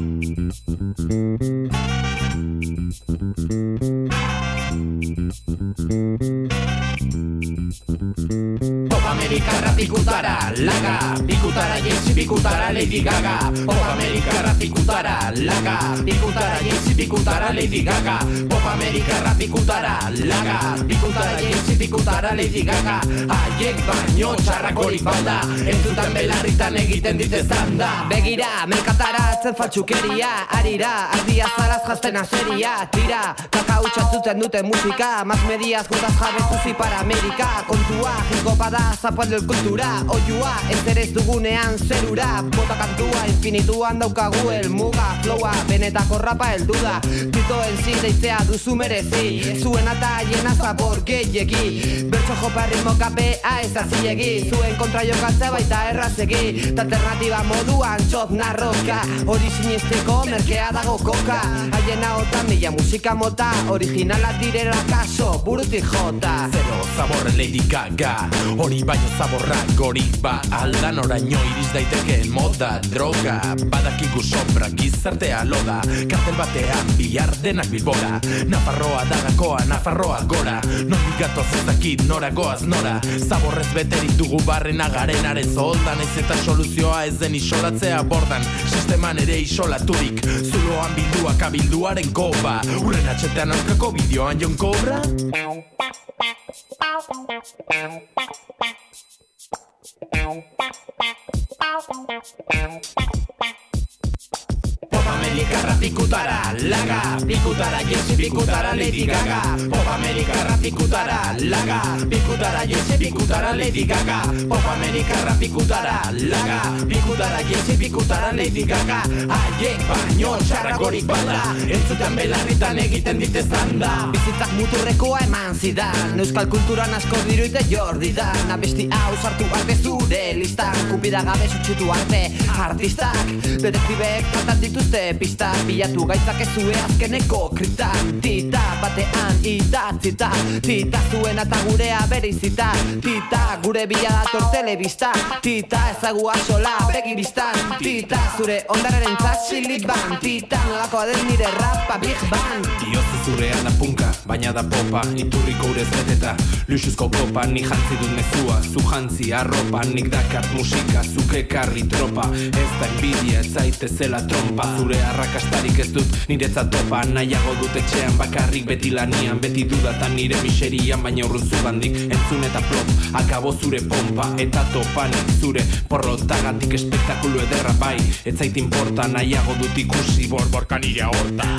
Pop Amerikarra pikutara, laga. Pikutara Jensi, pikutara Lady Gaga. Pop Amerikarra pikutara, laga. Pikutara Jensi, pikutara Lady Gaga. Pop Amerikarra pikutara, laga. Pikutara Jensi, pikutara Lady Gaga. Haiek baino txarrakorik balda Entzutan belarritan egiten dite zanda Begira, merkatara atzen faltsukeria. Arira, ardia zaraz jazten azeria. Tira, kaka utxatzuten dute musika. Mas mediaz gutaz jabetuzi para Amerika Kontua, jinko bada zapualdo el kultura Oiua, ez ere ez dugunean zerura. Bota kantua, infinituan daukagu el muga Flowa, benetako rapa el duda Titoen zin deizea duzu merezi Zuen eta hiena zabor gehiegi. Bertso jopa ritmo kapea ez azilegi Zuen kontra jokatzea baita errazegi. Ta alternatiba moduan txot narroka Hori sinisteko merkea dago koka. Haien ahotan mila musika mota Originala direla kaso burutik jota. Zero zaborren Lady Gaga. Hori baino zaborra gori ba Aldan oraino iriz daiteke moda droga. Badakigu sombra gizartea loda. Kartel batean bihar denak bilbora. Nafarroa dagakoa, Nafarroa gora. Nondik gatoz ez dakit nora goaz nora. Zaborrez beterik dugu barrena garenaren zoldan Ez eta soluzioa ez den isolatzea bordan. Sisteman ere isolaturik. Zuloan bilduak abilduaren koba Urren atxetean aurkako bideoan jon kobra Bye. Amerikarra pikutara, laga. Pikutara Jensi, pikutara Lady Gaga. Pop Amerikarra pikutara, laga. Pikutara Jensi, pikutara Lady Gaga. Pop Amerikarra pikutara, laga. Pikutara Jensi, pikutara Lady Gaga. Haiek baino txarrakorik bada. Entzutan belarritan egiten dite zanda. Bizitzak muturrekoa eman zidan. Euskal kulturan asko diruite jordidan Abesti hau sartu arte zure listan. Kupida gabe sutsutu arte artistak. Detektibek faltan dituzte pistak Bilatu gaitzak ezue azkeneko kritan Tita batean idatzita Tita zuena eta gurea berizita Tita gure bila dator telebista. Tita ezagua sola begibistan Tita zure ondararen txasilik ban. Tita nolako den nire rapa big bang. Iozu zurean da punka, baina da popa Iturriko urez beteta, luxuzko kopa Ni jantzi dut mezua, zu jantzi arropa Nik dakart musika, zuke karri tropa. Ez da envidia, ez zaitezela trompa. Zure arrakastarik ez dut niretzat topa. Nahiago dut etxean bakarrik beti lanian. Beti dudatan nire miserian, baina urrun zugandik Entzun eta plop, akabo zure pompa Eta topanik zure porrotagatik espektakulu ederra bai. Ez zait importa, nahiago dut ikusi borborka nire horta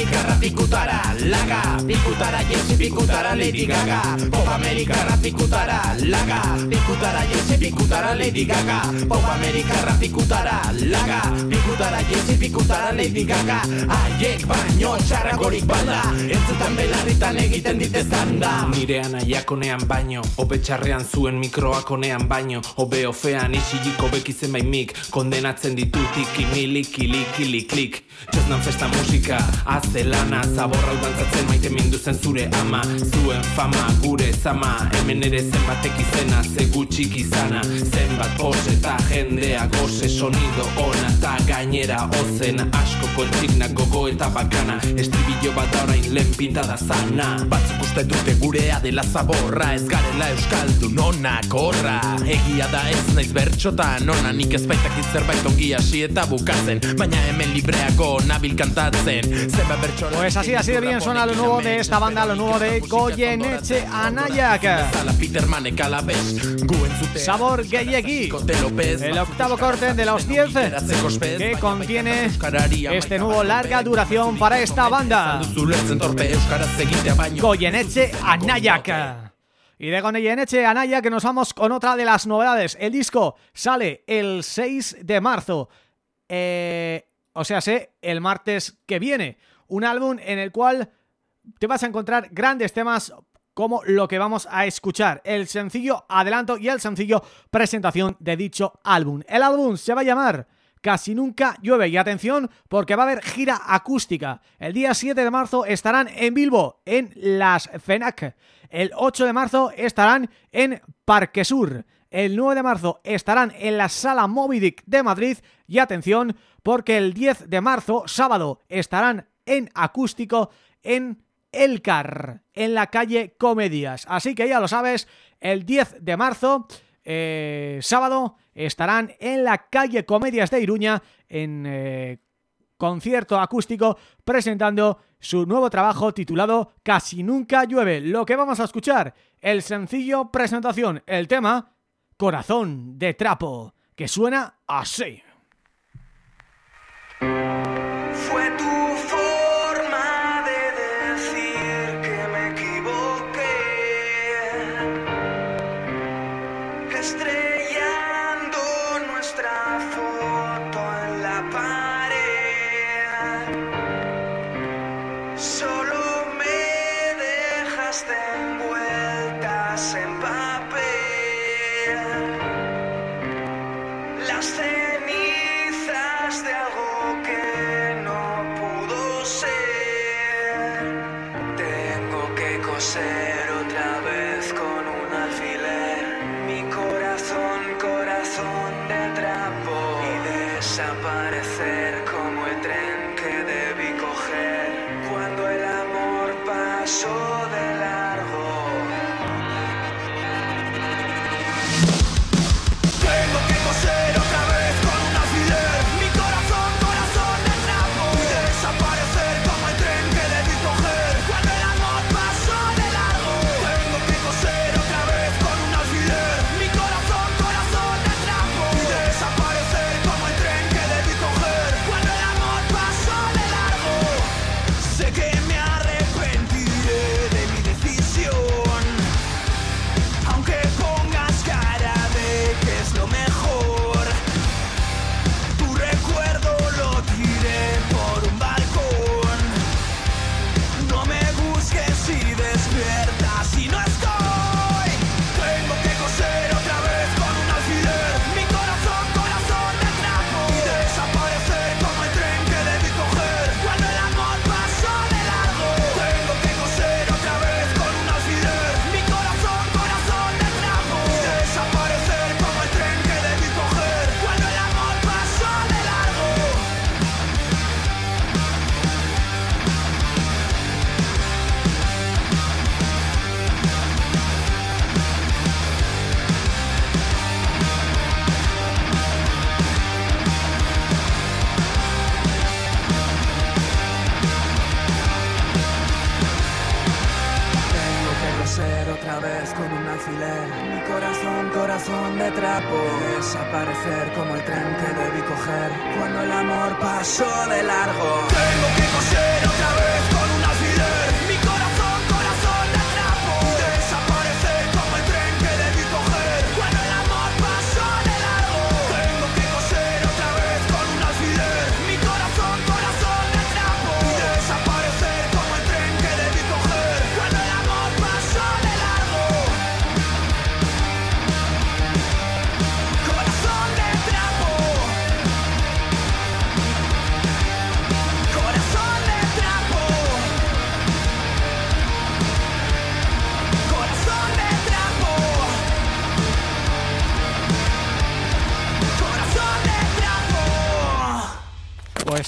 Amerikarra pikutara, laga. Pikutara Jensi, pikutara Lady Gaga. Pop Amerikarra pikutara, laga. Pikutara Jensi, pikutara Lady Gaga. Pop Amerikarra pikutara, laga. Pikutara Jensi, pikutara Lady Gaga. Haiek baino txarrakorik bada. Entzutan belarritan egiten dite zanda. Nire anaiakonean baino Obe txarrean zuen mikroakonean baino. Obe ofean isiliko bekizen baimik Kondenatzen ditutik imilik, ilik, ilik, klik. Txosnan festa musika, az zelana Zaborra udantzatzen maite mindu zen zure ama. Zuen fama, gure zama Hemen ere zenbatek izena, ze gutxik izana. Zenbat pose eta jendea goze Sonido ona. Eta gainera ozen Asko kontsigna gogo eta bakana. Estribillo bat da orain lehen pintada zana. Batzuk uste dute gurea dela zaborra Ez garela euskaldu nona korra. Egia da ez naiz bertxotan Nona nik ez baitak zerbait ongi hasi eta bukatzen. Baina hemen libreago nabil kantatzen. Bertxola Pues así, así de bien suena lo nuevo de esta banda, lo nuevo de Goyeneche Anayak. Sabor López el octavo corte de los 10 que contiene este nuevo larga duración para esta banda. Goyeneche Anayak. Y de Goyeneche Anayak que nos vamos con otra de las novedades. El disco sale el 6 de marzo. Eh, o sea, sé, el martes que viene. Un álbum en el cual te vas a encontrar grandes temas como lo que vamos a escuchar, el sencillo adelanto y el sencillo presentación de dicho álbum. El álbum se va a llamar Casi Nunca Llueve y atención porque va a haber gira acústica. El día 7 de marzo estarán en Bilbo, en las FENAC. El 8 de marzo estarán en Parque Sur. El 9 de marzo estarán en la Sala Movidic de Madrid y atención porque el 10 de marzo, sábado, estarán en acústico en Elcar, en la calle Comedias. Así que ya lo sabes, el 10 de marzo, eh, sábado, estarán en la calle Comedias de Iruña en eh, concierto acústico presentando su nuevo trabajo titulado Casi Nunca Llueve. Lo que vamos a escuchar, el sencillo presentación, el tema Corazón de Trapo, que suena así.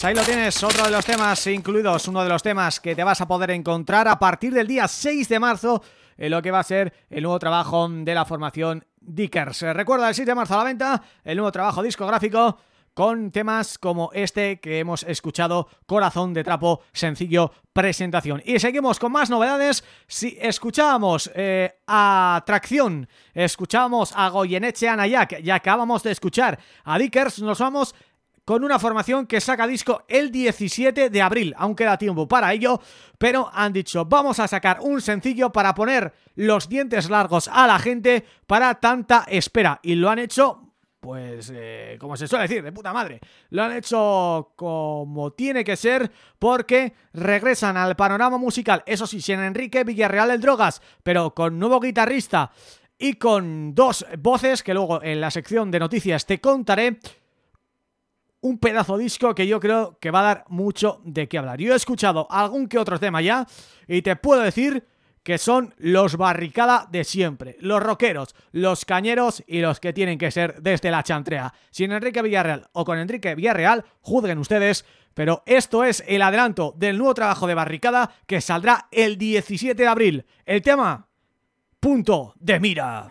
Pues ahí lo tienes, otro de los temas incluidos, uno de los temas que te vas a poder encontrar a partir del día 6 de marzo en lo que va a ser el nuevo trabajo de la formación Dickers. Recuerda el 6 de marzo a la venta, el nuevo trabajo discográfico con temas como este que hemos escuchado, Corazón de Trapo, sencillo presentación. Y seguimos con más novedades. Si escuchábamos eh, a Tracción, escuchábamos a Goyeneche Anayak y acabamos de escuchar a Dickers, nos vamos con una formación que saca disco el 17 de abril. Aún queda tiempo para ello, pero han dicho, vamos a sacar un sencillo para poner los dientes largos a la gente para tanta espera. Y lo han hecho pues, eh, como se suele decir, de puta madre. Lo han hecho como tiene que ser porque regresan al panorama musical, eso sí, sin Enrique Villarreal el Drogas, pero con nuevo guitarrista y con dos voces que luego en la sección de noticias te contaré un pedazo disco que yo creo que va a dar mucho de qué hablar. Yo he escuchado algún que otro tema ya y te puedo decir que son los barricada de siempre, los rockeros, los cañeros y los que tienen que ser desde la chantrea. Sin Enrique Villarreal o con Enrique Villarreal, juzguen ustedes, pero esto es el adelanto del nuevo trabajo de Barricada que saldrá el 17 de abril. El tema, punto de mira.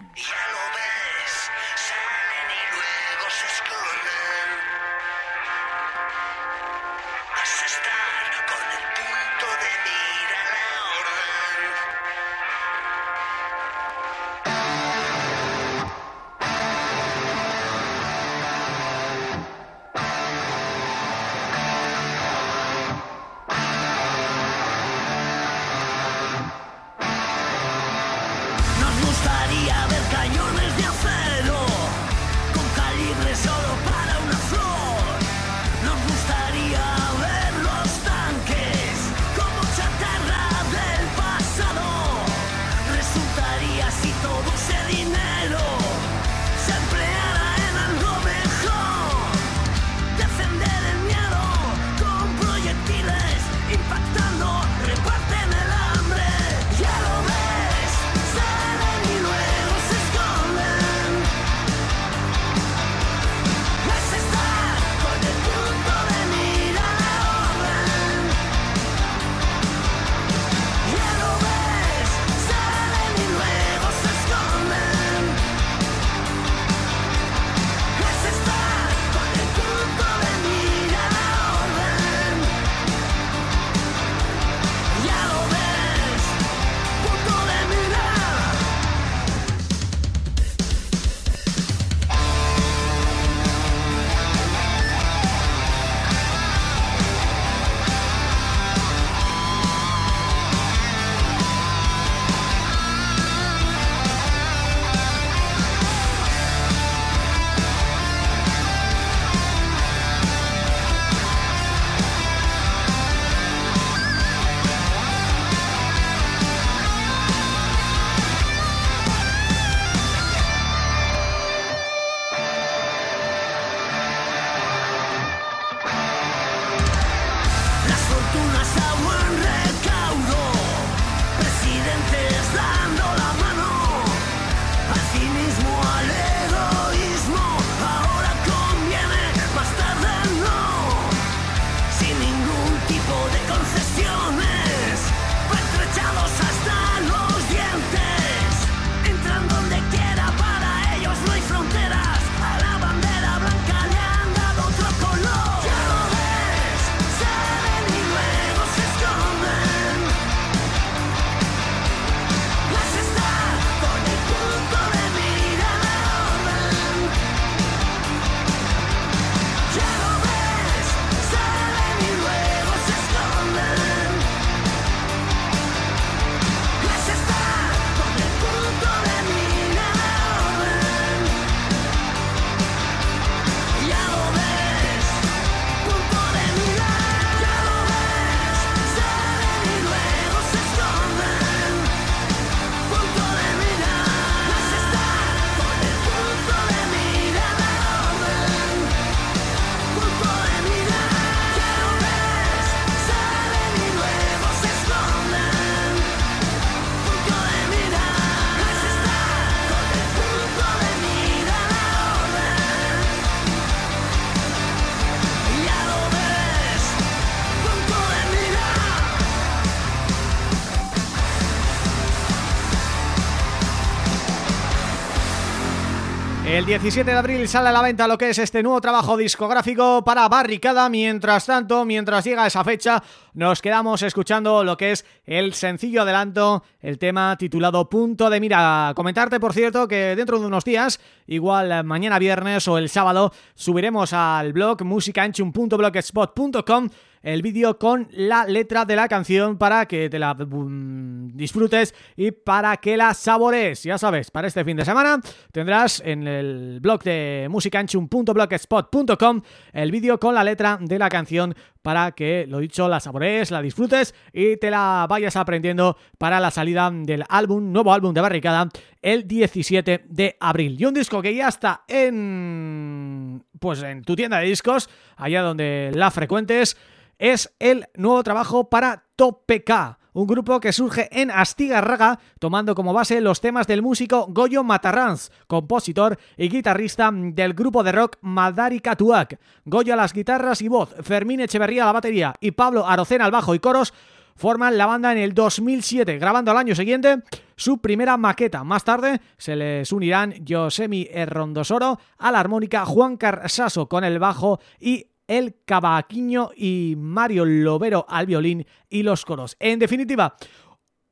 El 17 de abril sale a la venta lo que es este nuevo trabajo discográfico para Barricada. Mientras tanto, mientras llega esa fecha, nos quedamos escuchando lo que es el sencillo adelanto, el tema titulado Punto de Mira. Comentarte, por cierto, que dentro de unos días, igual mañana viernes o el sábado, subiremos al blog musicanchum.blogspot.com el vídeo con la letra de la canción para que te la mm, disfrutes y para que la sabores. Ya sabes, para este fin de semana tendrás en el blog de musicanchum.blogspot.com el vídeo con la letra de la canción para que, lo dicho, la sabores, la disfrutes y te la vayas aprendiendo para la salida del álbum, nuevo álbum de Barricada, el 17 de abril. Y un disco que ya está en pues en tu tienda de discos, allá donde la frecuentes, es el nuevo trabajo para Topeca, un grupo que surge en Astigarraga tomando como base los temas del músico Goyo Matarranz, compositor y guitarrista del grupo de rock Madari Katuak. Goyo a las guitarras y voz, Fermín Echeverría a la batería y Pablo Arocena al bajo y coros forman la banda en el 2007, grabando al año siguiente su primera maqueta. Más tarde se les unirán Yosemi Errondosoro a la armónica, Juan Carsaso con el bajo y el Cavaquiño y Mario Lobero al violín y los coros. En definitiva,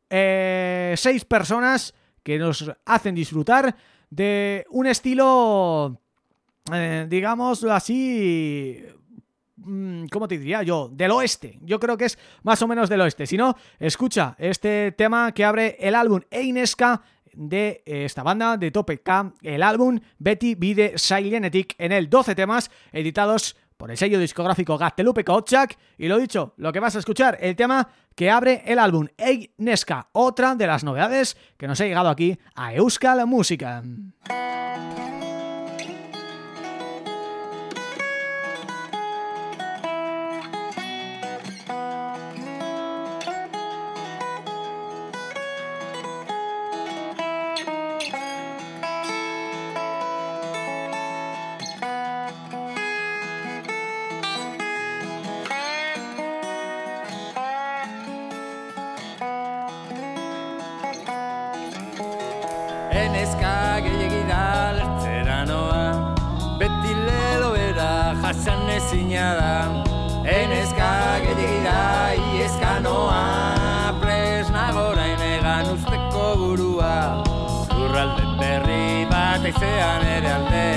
eh, seis personas que nos hacen disfrutar de un estilo, eh, digamos así, mm, ¿cómo te diría yo? Del oeste. Yo creo que es más o menos del oeste. Si no, escucha este tema que abre el álbum Einesca de esta banda de Tope K, el álbum Betty Vide Silenetic en el 12 temas editados por el sello discográfico Gaztelupe Kotchak y lo dicho, lo que vas a escuchar, el tema que abre el álbum Ey Nesca, otra de las novedades que nos ha llegado aquí a Euskal Música. Ezina da Eneska gehiagi da iezka noa Presna gora inegan usteko burua. Lurralde berri bat aizean ere alde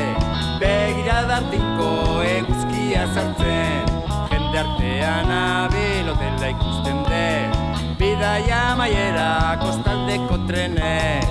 Begira dartinko eguzkia zartzen Jende artean abilotela ikusten de Bidaia maiera kostaldeko trenez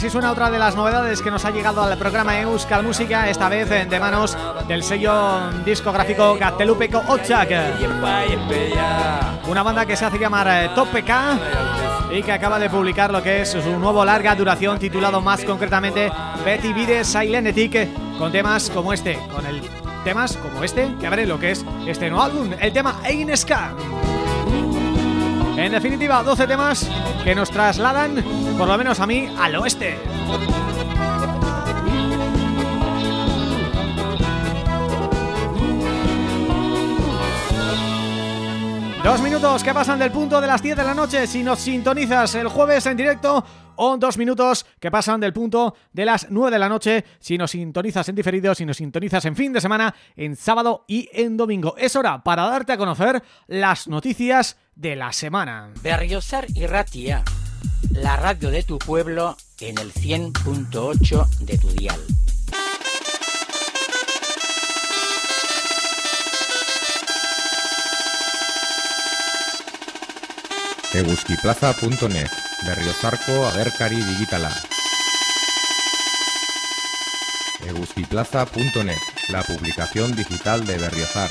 así suena otra de las novedades que nos ha llegado al programa Euskal Música, esta vez de manos del sello discográfico Gatelupeco Ochak. Una banda que se hace llamar eh, Top PK y que acaba de publicar lo que es su nuevo larga duración titulado más concretamente Betty Vide Silenetic con temas como este, con el temas como este que abre lo que es este nuevo álbum, el tema Eineska. En definitiva, 12 temas que nos trasladan, por lo menos a mí, al oeste. Dos minutos que pasan del punto de las 10 de la noche si nos sintonizas el jueves en directo o dos minutos que pasan del punto de las 9 de la noche si nos sintonizas en diferido, si nos sintonizas en fin de semana, en sábado y en domingo. Es hora para darte a conocer las noticias de la semana. Berriosar y Ratia, la radio de tu pueblo en el 100.8 de tu dial. eguzkiplaza.net Berriozarko agerkari digitala eguzkiplaza.net La publicación digital de Berriozar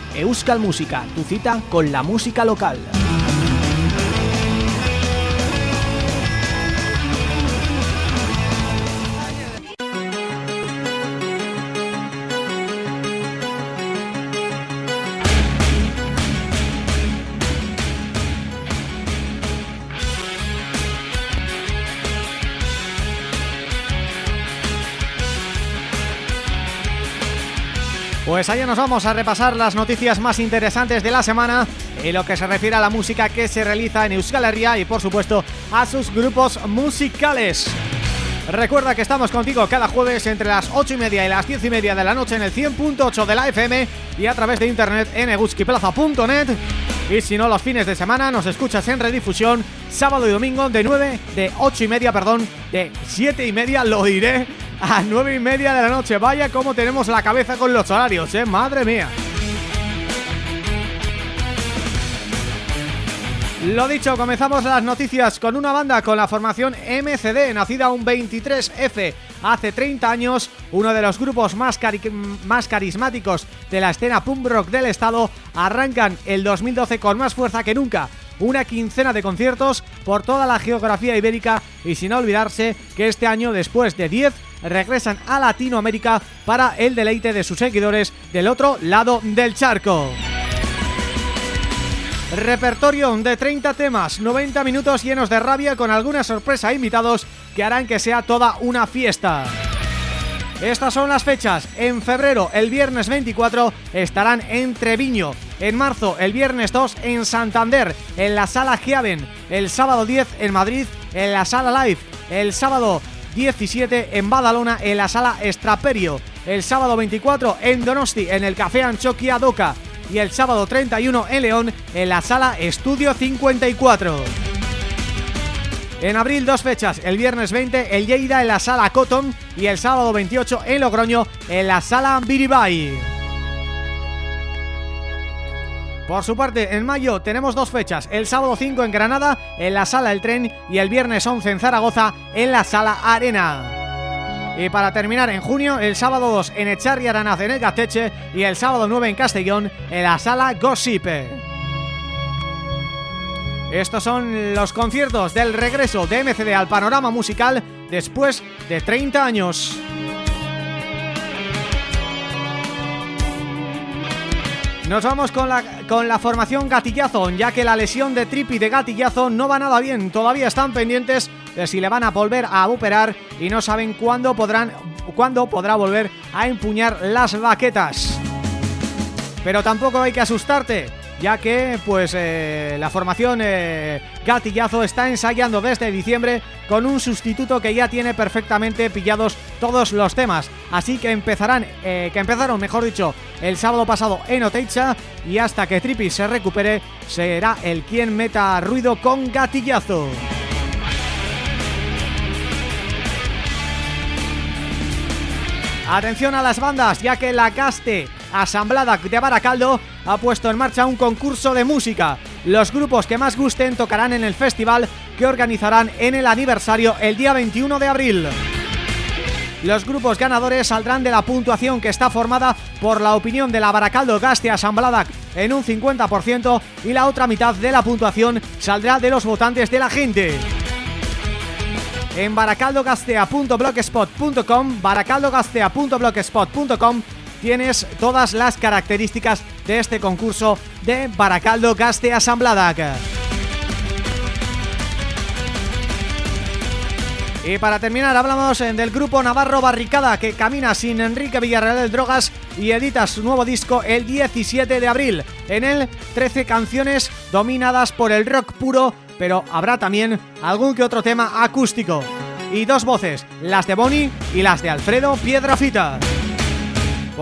Euskal Música, tu cita con la música local. Pues allá nos vamos a repasar las noticias más interesantes de la semana en lo que se refiere a la música que se realiza en Euskal Herria y por supuesto a sus grupos musicales. Recuerda que estamos contigo cada jueves entre las 8 y media y las 10 y media de la noche en el 100.8 de la FM y a través de internet en eguzquiplaza.net y si no los fines de semana nos escuchas en redifusión sábado y domingo de 9, de 8 y media, perdón, de 7 y media, lo diré, a 9 y media de la noche. Vaya como tenemos la cabeza con los horarios, eh, madre mía. Lo dicho, comenzamos las noticias con una banda con la formación MCD, nacida un 23F hace 30 años, uno de los grupos más, más carismáticos de la escena punk rock del estado, arrancan el 2012 con más fuerza que nunca, una quincena de conciertos por toda la geografía ibérica y sin olvidarse que este año, después de 10, regresan a Latinoamérica para el deleite de sus seguidores del otro lado del charco. Repertorio de 30 temas, 90 minutos llenos de rabia con alguna sorpresa a invitados que harán que sea toda una fiesta. Estas son las fechas. En febrero, el viernes 24, estarán en Treviño. En marzo, el viernes 2, en Santander, en la Sala Giaven. El sábado 10, en Madrid, en la Sala Live. El sábado 17, en Badalona, en la Sala Estraperio. El sábado 24, en Donosti, en el Café Anchoquia Doca y el sábado 31 en León en la sala Estudio 54. En abril dos fechas, el viernes 20 el Lleida en la Sala Cotton y el sábado 28 en Logroño en la Sala Biribay. Por su parte, en mayo tenemos dos fechas, el sábado 5 en Granada, en la Sala El Tren y el viernes 11 en Zaragoza, en la Sala Arena. Y para terminar, en junio, el sábado 2 en Echarri Aranaz en el Gateche y el sábado 9 en Castellón, en la Sala Gossipe. Estos son los conciertos del regreso de MCD al panorama musical después de 30 años. Nos vamos con la, con la formación Gatillazo, ya que la lesión de Tripi de Gatillazo no va nada bien. Todavía están pendientes de si le van a volver a operar y no saben cuándo podrán cuándo podrá volver a empuñar las baquetas. Pero tampoco hay que asustarte, ya que pues eh, la formación eh, Gatillazo está ensayando desde diciembre con un sustituto que ya tiene perfectamente pillados todos los temas, así que empezarán eh, que empezaron, mejor dicho, el sábado pasado en Oteicha y hasta que Tripi se recupere será el quien meta ruido con Gatillazo. Atención a las bandas, ya que la Caste Asamblada de Baracaldo ha puesto en marcha un concurso de música. Los grupos que más gusten tocarán en el festival que organizarán en el aniversario el día 21 de abril. Los grupos ganadores saldrán de la puntuación que está formada por la opinión de la Baracaldo Gaste Asamblada en un 50% y la otra mitad de la puntuación saldrá de los votantes de la gente en baracaldogastea.blogspot.com baracaldogastea.blogspot.com tienes todas las características de este concurso de Baracaldo Gastea Asamblada. Y para terminar hablamos eh, del grupo Navarro Barricada que camina sin Enrique Villarreal del Drogas y edita su nuevo disco el 17 de abril. En él 13 canciones dominadas por el rock puro pero habrá también algún que otro tema acústico. Y dos voces, las de Bonnie y las de Alfredo Piedrafita.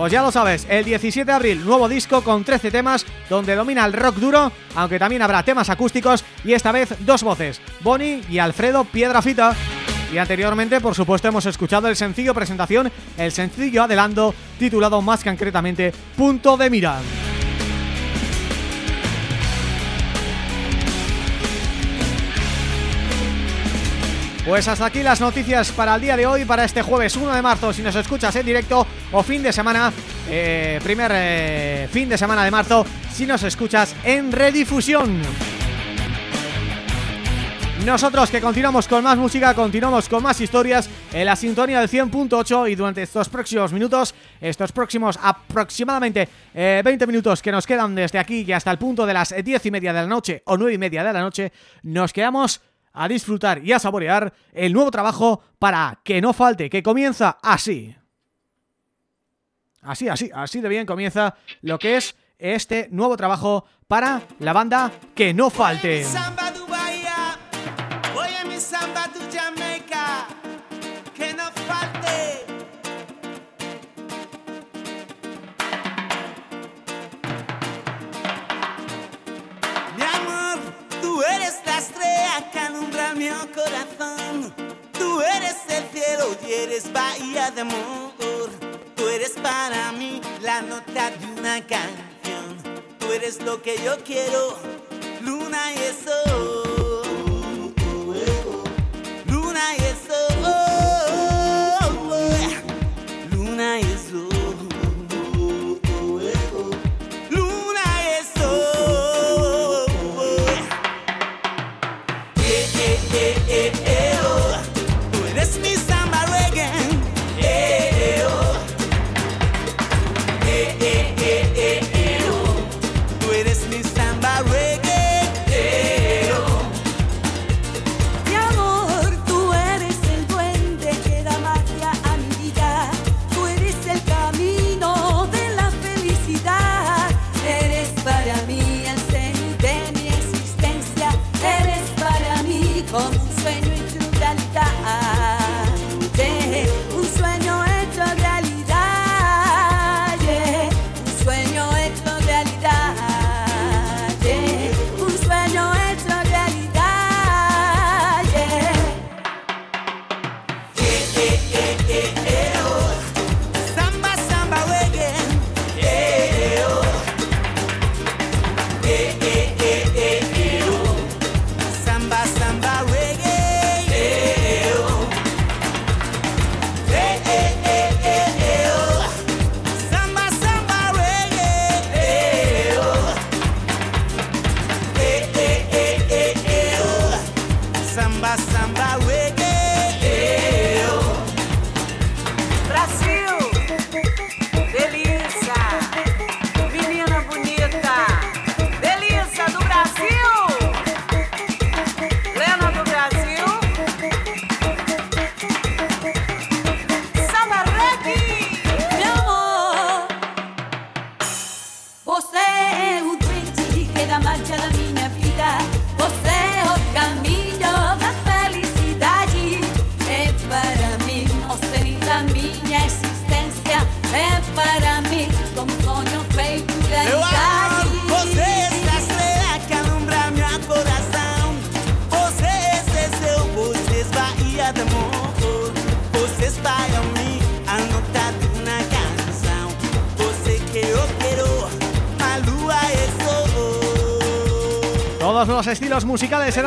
Pues ya lo sabes, el 17 de abril, nuevo disco con 13 temas donde domina el rock duro, aunque también habrá temas acústicos y esta vez dos voces, Bonnie y Alfredo Piedrafita. Y anteriormente, por supuesto, hemos escuchado el sencillo presentación, el sencillo adelanto, titulado más concretamente Punto de Mira. Pues hasta aquí las noticias para el día de hoy, para este jueves 1 de marzo, si nos escuchas en directo o fin de semana, eh, primer eh, fin de semana de marzo, si nos escuchas en redifusión. Nosotros que continuamos con más música, continuamos con más historias en la sintonía del 100.8 y durante estos próximos minutos, estos próximos aproximadamente 20 eh, minutos que nos quedan desde aquí y hasta el punto de las 10 y media de la noche o 9 y media de la noche, nos quedamos a disfrutar y a saborear el nuevo trabajo para que no falte, que comienza así. Así, así, así de bien comienza lo que es este nuevo trabajo para la banda Que No Falte. Estrella que alumbra mi corazón. Tú eres el cielo y eres bahía de amor. Tú eres para mí la nota de una canción. Tú eres lo que yo quiero, luna y sol. Luna y sol.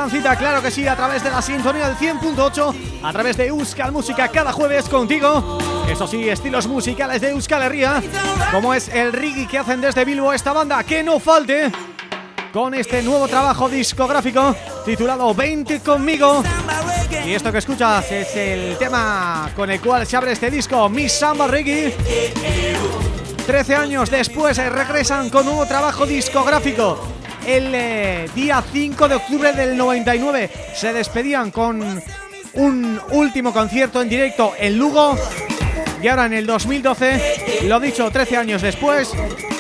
Cita, claro que sí, a través de la sintonía del 100.8 A través de Euskal Música cada jueves contigo. Eso sí, estilos musicales de Euskal Herria Como es el reggae que hacen desde Bilbo esta banda Que no falte con este nuevo trabajo discográfico titulado 20 conmigo. Y esto que escuchas es el tema con el cual se abre este disco Mi Samba Reggae. 13 años después regresan con nuevo trabajo discográfico el eh, día 5 de octubre del 99 se despedían con un último concierto en directo en Lugo y ahora en el 2012, lo dicho, 13 años después,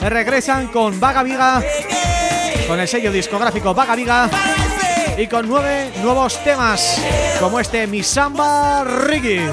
regresan con Vaga Viga con el sello discográfico Vaga Viga y con nueve nuevos temas como este Mi Samba Reggae.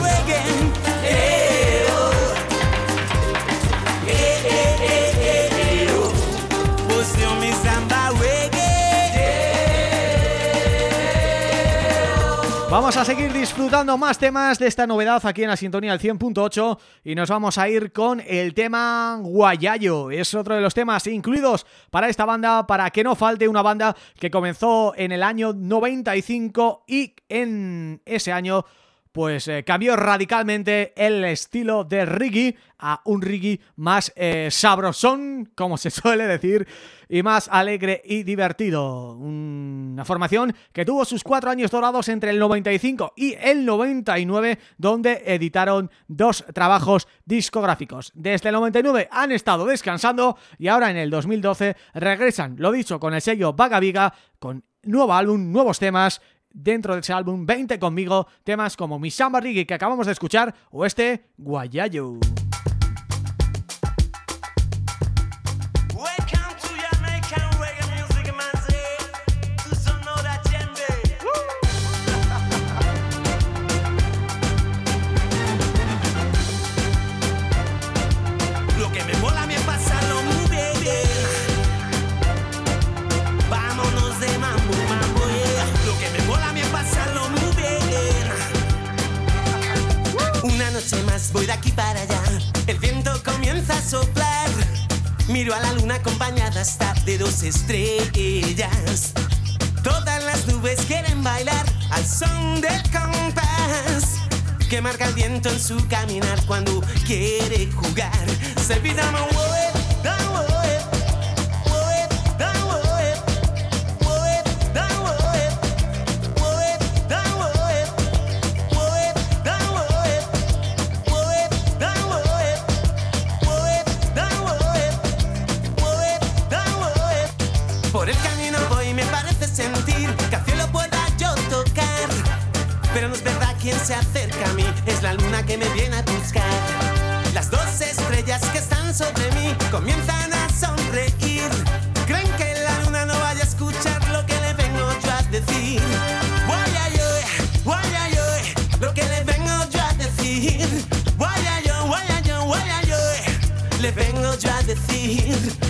Vamos a seguir disfrutando más temas de esta novedad aquí en la sintonía del 100.8 y nos vamos a ir con el tema Guayayo. Es otro de los temas incluidos para esta banda, para que no falte una banda que comenzó en el año 95 y en ese año pues eh, cambió radicalmente el estilo de reggae a un reggae más eh, sabrosón, como se *laughs* suele decir, y más alegre y divertido. Una formación que tuvo sus cuatro años dorados entre el 95 y el 99, donde editaron dos trabajos discográficos. Desde el 99 han estado descansando y ahora en el 2012 regresan, lo dicho, con el sello Vaga Viga, con nuevo álbum, nuevos temas dentro de ese álbum 20 conmigo temas como Mi Samba que acabamos de escuchar o este Guayayo. Voy de aquí para allá. El viento comienza a soplar. Miro a la luna acompañada hasta de dos estrellas. Todas las nubes quieren bailar al son del compás que marca el viento en su caminar cuando quiere jugar. Se pide se acerca a mí es la luna que me viene a buscar. Las dos estrellas que están sobre mí comienzan a sonreír. Creen que la luna no vaya a escuchar lo que le vengo yo a decir. Vaya yo, vaya yo, lo que le vengo yo a decir. Vaya yo, vaya yo, vaya yo, le vengo yo a decir.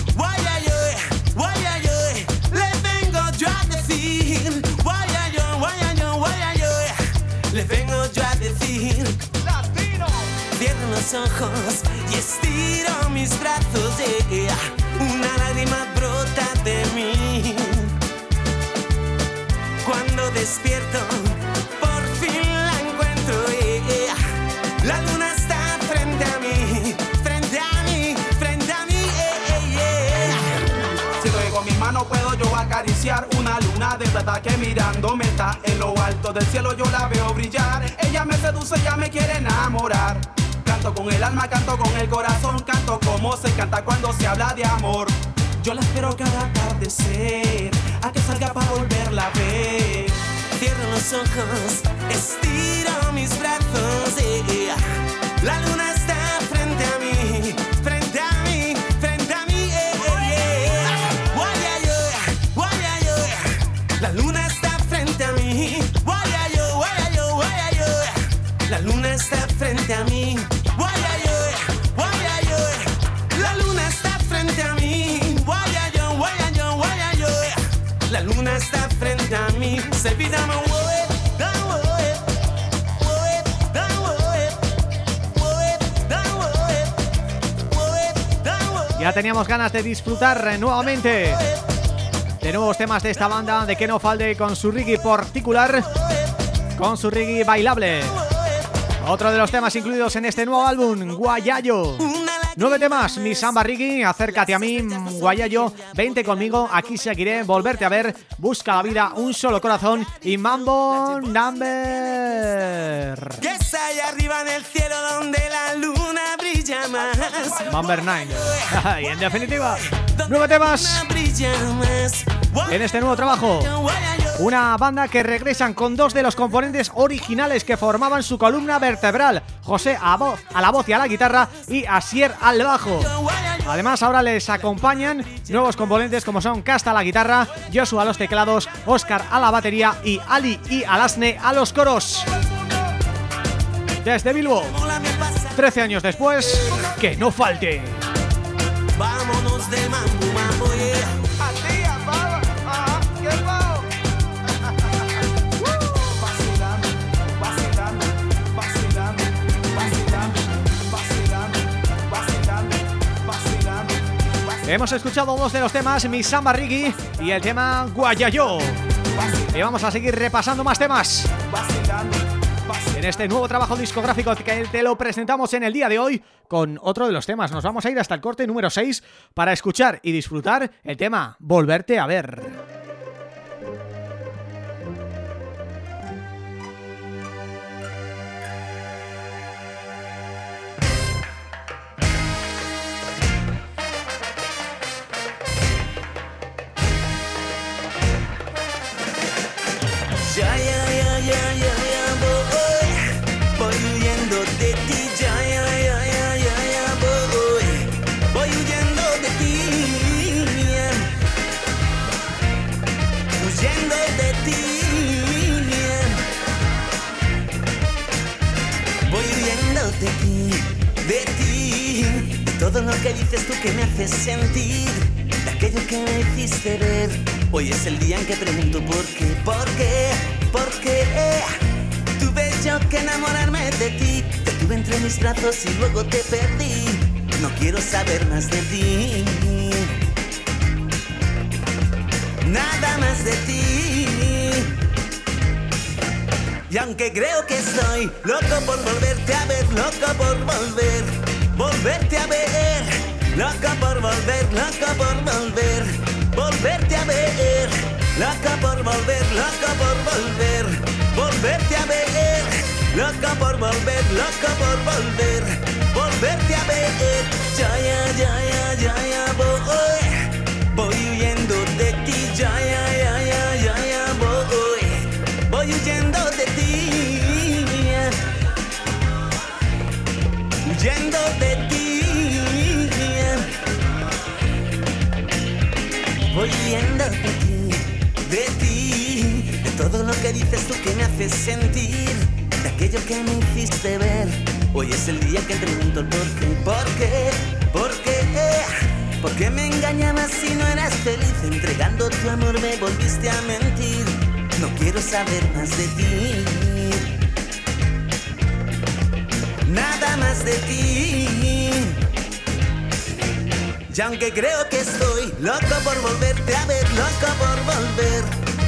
Y estiro mis brazos. Una lágrima brota de mí. Cuando despierto, por fin la encuentro. La luna está frente a mí, frente a mí, frente a mí. Si luego mi mano puedo yo acariciar una luna de plata que mirándome está en lo alto del cielo yo la veo brillar. Ella me seduce, ella me quiere enamorar. Canto con el alma, canto con el corazón, canto como se canta cuando se habla de amor. Yo la espero cada atardecer, a que salga para volverla a ver. Cierro los ojos, estiro mis brazos, yeah. la luna está frente a mí, frente a mí, frente a mí. Yo, la luna está frente a mí. La luna está frente a mí. Está frente a mí. Se pide Ya teníamos ganas de disfrutar nuevamente de nuevos temas de esta banda, de que no falte con su reggae particular, con su reggae bailable. Otro de los temas incluidos en este nuevo álbum, Guayayo. Nueve temas, mi samba Ricky, acércate a mí, Guayayo, vente conmigo, aquí seguiré, volverte a ver, busca la vida, un solo corazón y Mambo Number. Que está allá arriba en el cielo donde la luna brilla más. Number 9. *laughs* y en definitiva, nueve temas en este nuevo trabajo. Una banda que regresan con dos de los componentes originales que formaban su columna vertebral, José a, voz, a la voz y a la guitarra y Asier al bajo. Además ahora les acompañan nuevos componentes como son Casta a la guitarra, Joshua a los teclados, Oscar a la batería y Ali y Alasne a los coros. Desde Bilbo, 13 años después, que no falte. Vámonos de mambo, mambo, yeah. Hemos escuchado dos de los temas, Mi Samba Rigi y el tema Guayayo. Y vamos a seguir repasando más temas. En este nuevo trabajo discográfico que te lo presentamos en el día de hoy con otro de los temas. Nos vamos a ir hasta el corte número 6 para escuchar y disfrutar el tema Volverte a ver. Todo lo que dices tú que me hace sentir de aquello que me hiciste ver. Hoy es el día en que pregunto por qué, por qué, por qué. Tuve yo que enamorarme de ti. Te tuve entre mis brazos y luego te perdí. No quiero saber más de ti. Nada más de ti. Y aunque creo que estoy loco por volverte a ver, loco por volver volverte a ver, loca por volver, loca por volver, volverte a ver, loca por volver, loca por volver, volverte a ver, loca por volver, loca por volver, volverte a ver, ya ya ya ya ya voy Huyendo de voy viendo de ti, de ti, de todo lo que dices tú que me haces sentir, de aquello que me hiciste ver. Hoy es el día que pregunto el por qué, por qué, por qué, por qué me engañabas si no eras feliz, entregando tu amor me volviste a mentir. No quiero saber más de ti. Nada más de ti. Y aunque creo que estoy loco por volverte a ver, loco por volver,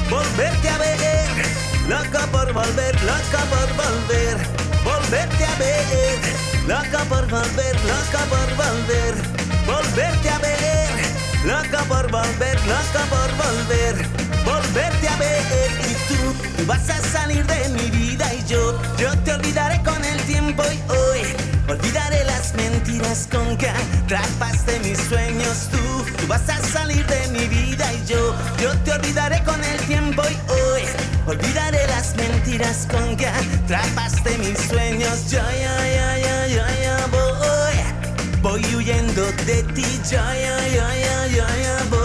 volverte a ver, loco por volver, loco por volver, volverte a ver, loco por volver, loco por volver, volverte a ver, loco por volver, loco por volver, volverte a ver. Tú, vas a salir de mi vida y yo, yo te olvidaré con el tiempo y hoy Olvidaré las mentiras con que atrapaste mis sueños tú. Tú vas a salir de mi vida y yo, yo te olvidaré con el tiempo y hoy. Olvidaré las mentiras con que atrapaste mis sueños. Ya, ya, ya, ya, ya, ya voy. Voy huyendo de ti, ya, ya, ya, ya, ya, ya voy.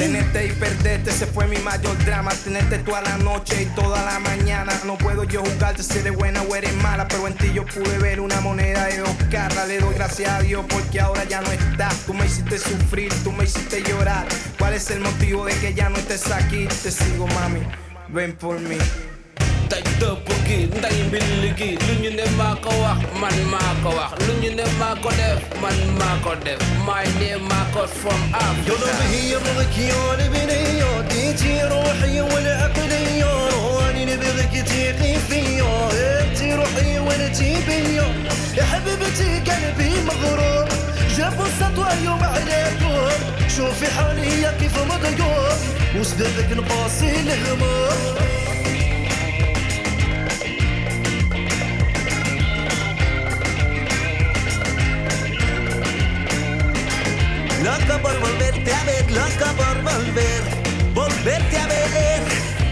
Tenerte y perderte, se fue mi mayor drama. Tenerte toda la noche y toda la mañana. No puedo yo juzgarte si eres buena o eres mala. Pero en ti yo pude ver una moneda de dos. Le doy gracias a Dios porque ahora ya no estás. Tú me hiciste sufrir, tú me hiciste llorar. ¿Cuál es el motivo de que ya no estés aquí? Te sigo, mami. Ven por mí. Dai dopo che dai billigi lu ñu ne maa ko wax man maa ko wax. Lu ñu ne maa ko def man maa ko def. My name Marcos from Africa. قلبي يبغيك يا ديتي روحي والعقلية راني نبغيك تيقي فيا انتي روحي وانتي بيا يا حبيبتي قلبي مغرور جاب السطوة يوم عليكم شوفي حاليا كيف مضيوب وسببك نقاسي الهموم Loco por volverte a ver, loco por volver, volverte a ver,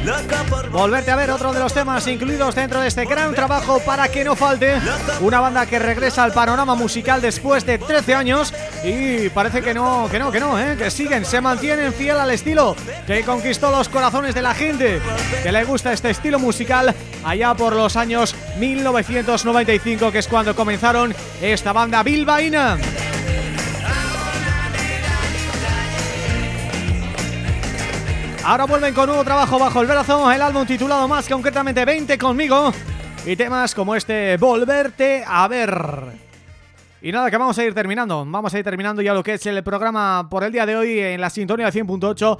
loco por Volverte a ver otro de los temas incluidos dentro de este gran trabajo para que no falte una banda que regresa al panorama musical después de 13 años y parece que no, que no, que no, ¿eh? que siguen, se mantienen fiel al estilo que conquistó los corazones de la gente que le gusta este estilo musical allá por los años 1995 que es cuando comenzaron esta banda bilbaína. Ahora vuelven con nuevo trabajo bajo el brazo, el álbum titulado más concretamente 20 conmigo y temas como este Volverte a ver. Y nada, que vamos a ir terminando, vamos a ir terminando ya lo que es el programa por el día de hoy en la sintonía 100.8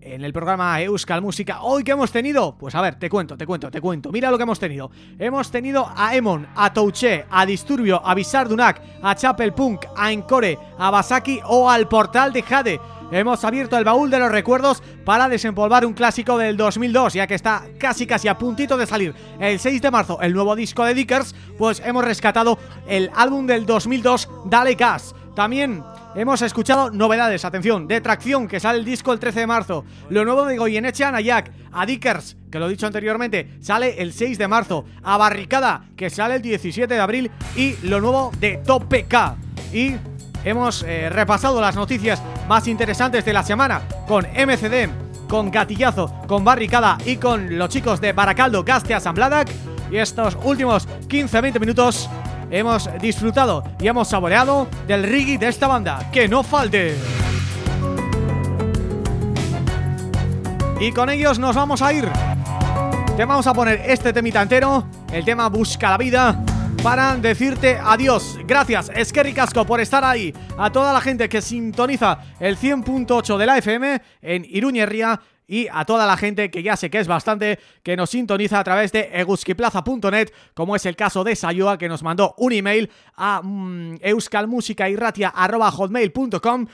en el programa Euskal Música. ¿Hoy que hemos tenido? Pues a ver, te cuento, te cuento, te cuento. Mira lo que hemos tenido. Hemos tenido a Emon, a Touché, a Disturbio, a Bizardunak, a Chapel Punk, a Encore, a Basaki o al Portal de Jade. Hemos abierto el baúl de los recuerdos para desempolvar un clásico del 2002, ya que está casi casi a puntito de salir el 6 de marzo el nuevo disco de Dickers, pues hemos rescatado el álbum del 2002, Dale Gas. También hemos escuchado novedades, atención, de Tracción, que sale el disco el 13 de marzo, lo nuevo de Goyeneche Nayak, a Dickers, que lo he dicho anteriormente, sale el 6 de marzo, a Barricada, que sale el 17 de abril, y lo nuevo de Tope K. Y hemos eh, repasado las noticias más interesantes de la semana con MCD, con Gatillazo, con Barricada y con los chicos de Baracaldo Gaste Asambladak y estos últimos 15-20 minutos hemos disfrutado y hemos saboreado del reggae de esta banda, que no falte. Y con ellos nos vamos a ir. Te vamos a poner este temita entero, el tema Busca la Vida para decirte adiós. Gracias, Eskerri Casco, por estar ahí. A toda la gente que sintoniza el 100.8 de la FM en Iruñerría y a toda la gente que ya sé que es bastante, que nos sintoniza a través de eguskiplaza.net, como es el caso de Sayoa, que nos mandó un email a mmm, euskalmusicairratia.hotmail.com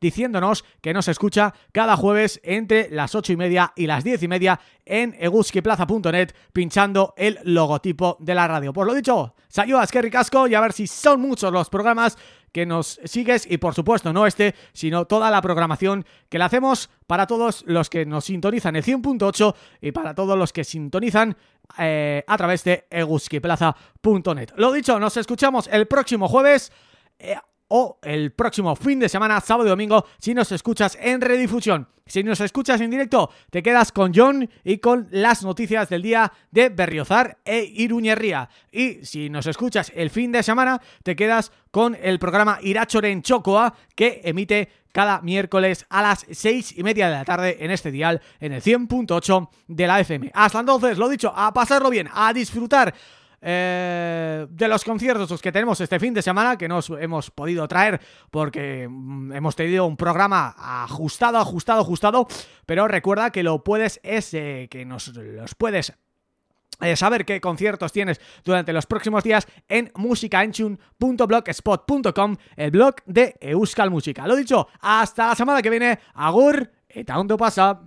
diciéndonos, que nos escucha cada jueves entre las ocho y media y las diez y media en eguskiplaza.net pinchando el logotipo de la radio. Por lo dicho, Sayoa, Eskerri Casco y a ver si son muchos los programas que nos sigues y por supuesto no este, sino toda la programación que le hacemos para todos los que nos sintonizan el 100.8 y para todos los que sintonizan eh, a través de eguskiplaza.net. Lo dicho, nos escuchamos el próximo jueves... Eh, o el próximo fin de semana, sábado y domingo, si nos escuchas en redifusión. Si nos escuchas en directo, te quedas con John y con las noticias del día de Berriozar e Iruñerría. Y si nos escuchas el fin de semana, te quedas con el programa Irachoren Chocoa, que emite cada miércoles a las seis y media de la tarde en este dial, en el 100.8 de la FM. Hasta entonces, lo dicho, a pasarlo bien, a disfrutar eh, de los conciertos que tenemos este fin de semana que nos hemos podido traer porque mm, hemos tenido un programa ajustado, ajustado, ajustado pero recuerda que lo puedes es eh, que nos los puedes saber qué conciertos tienes durante los próximos días en musicaenchun.blogspot.com el blog de Euskal Música. Lo dicho, hasta la semana que viene. Agur, eta ondo pasa.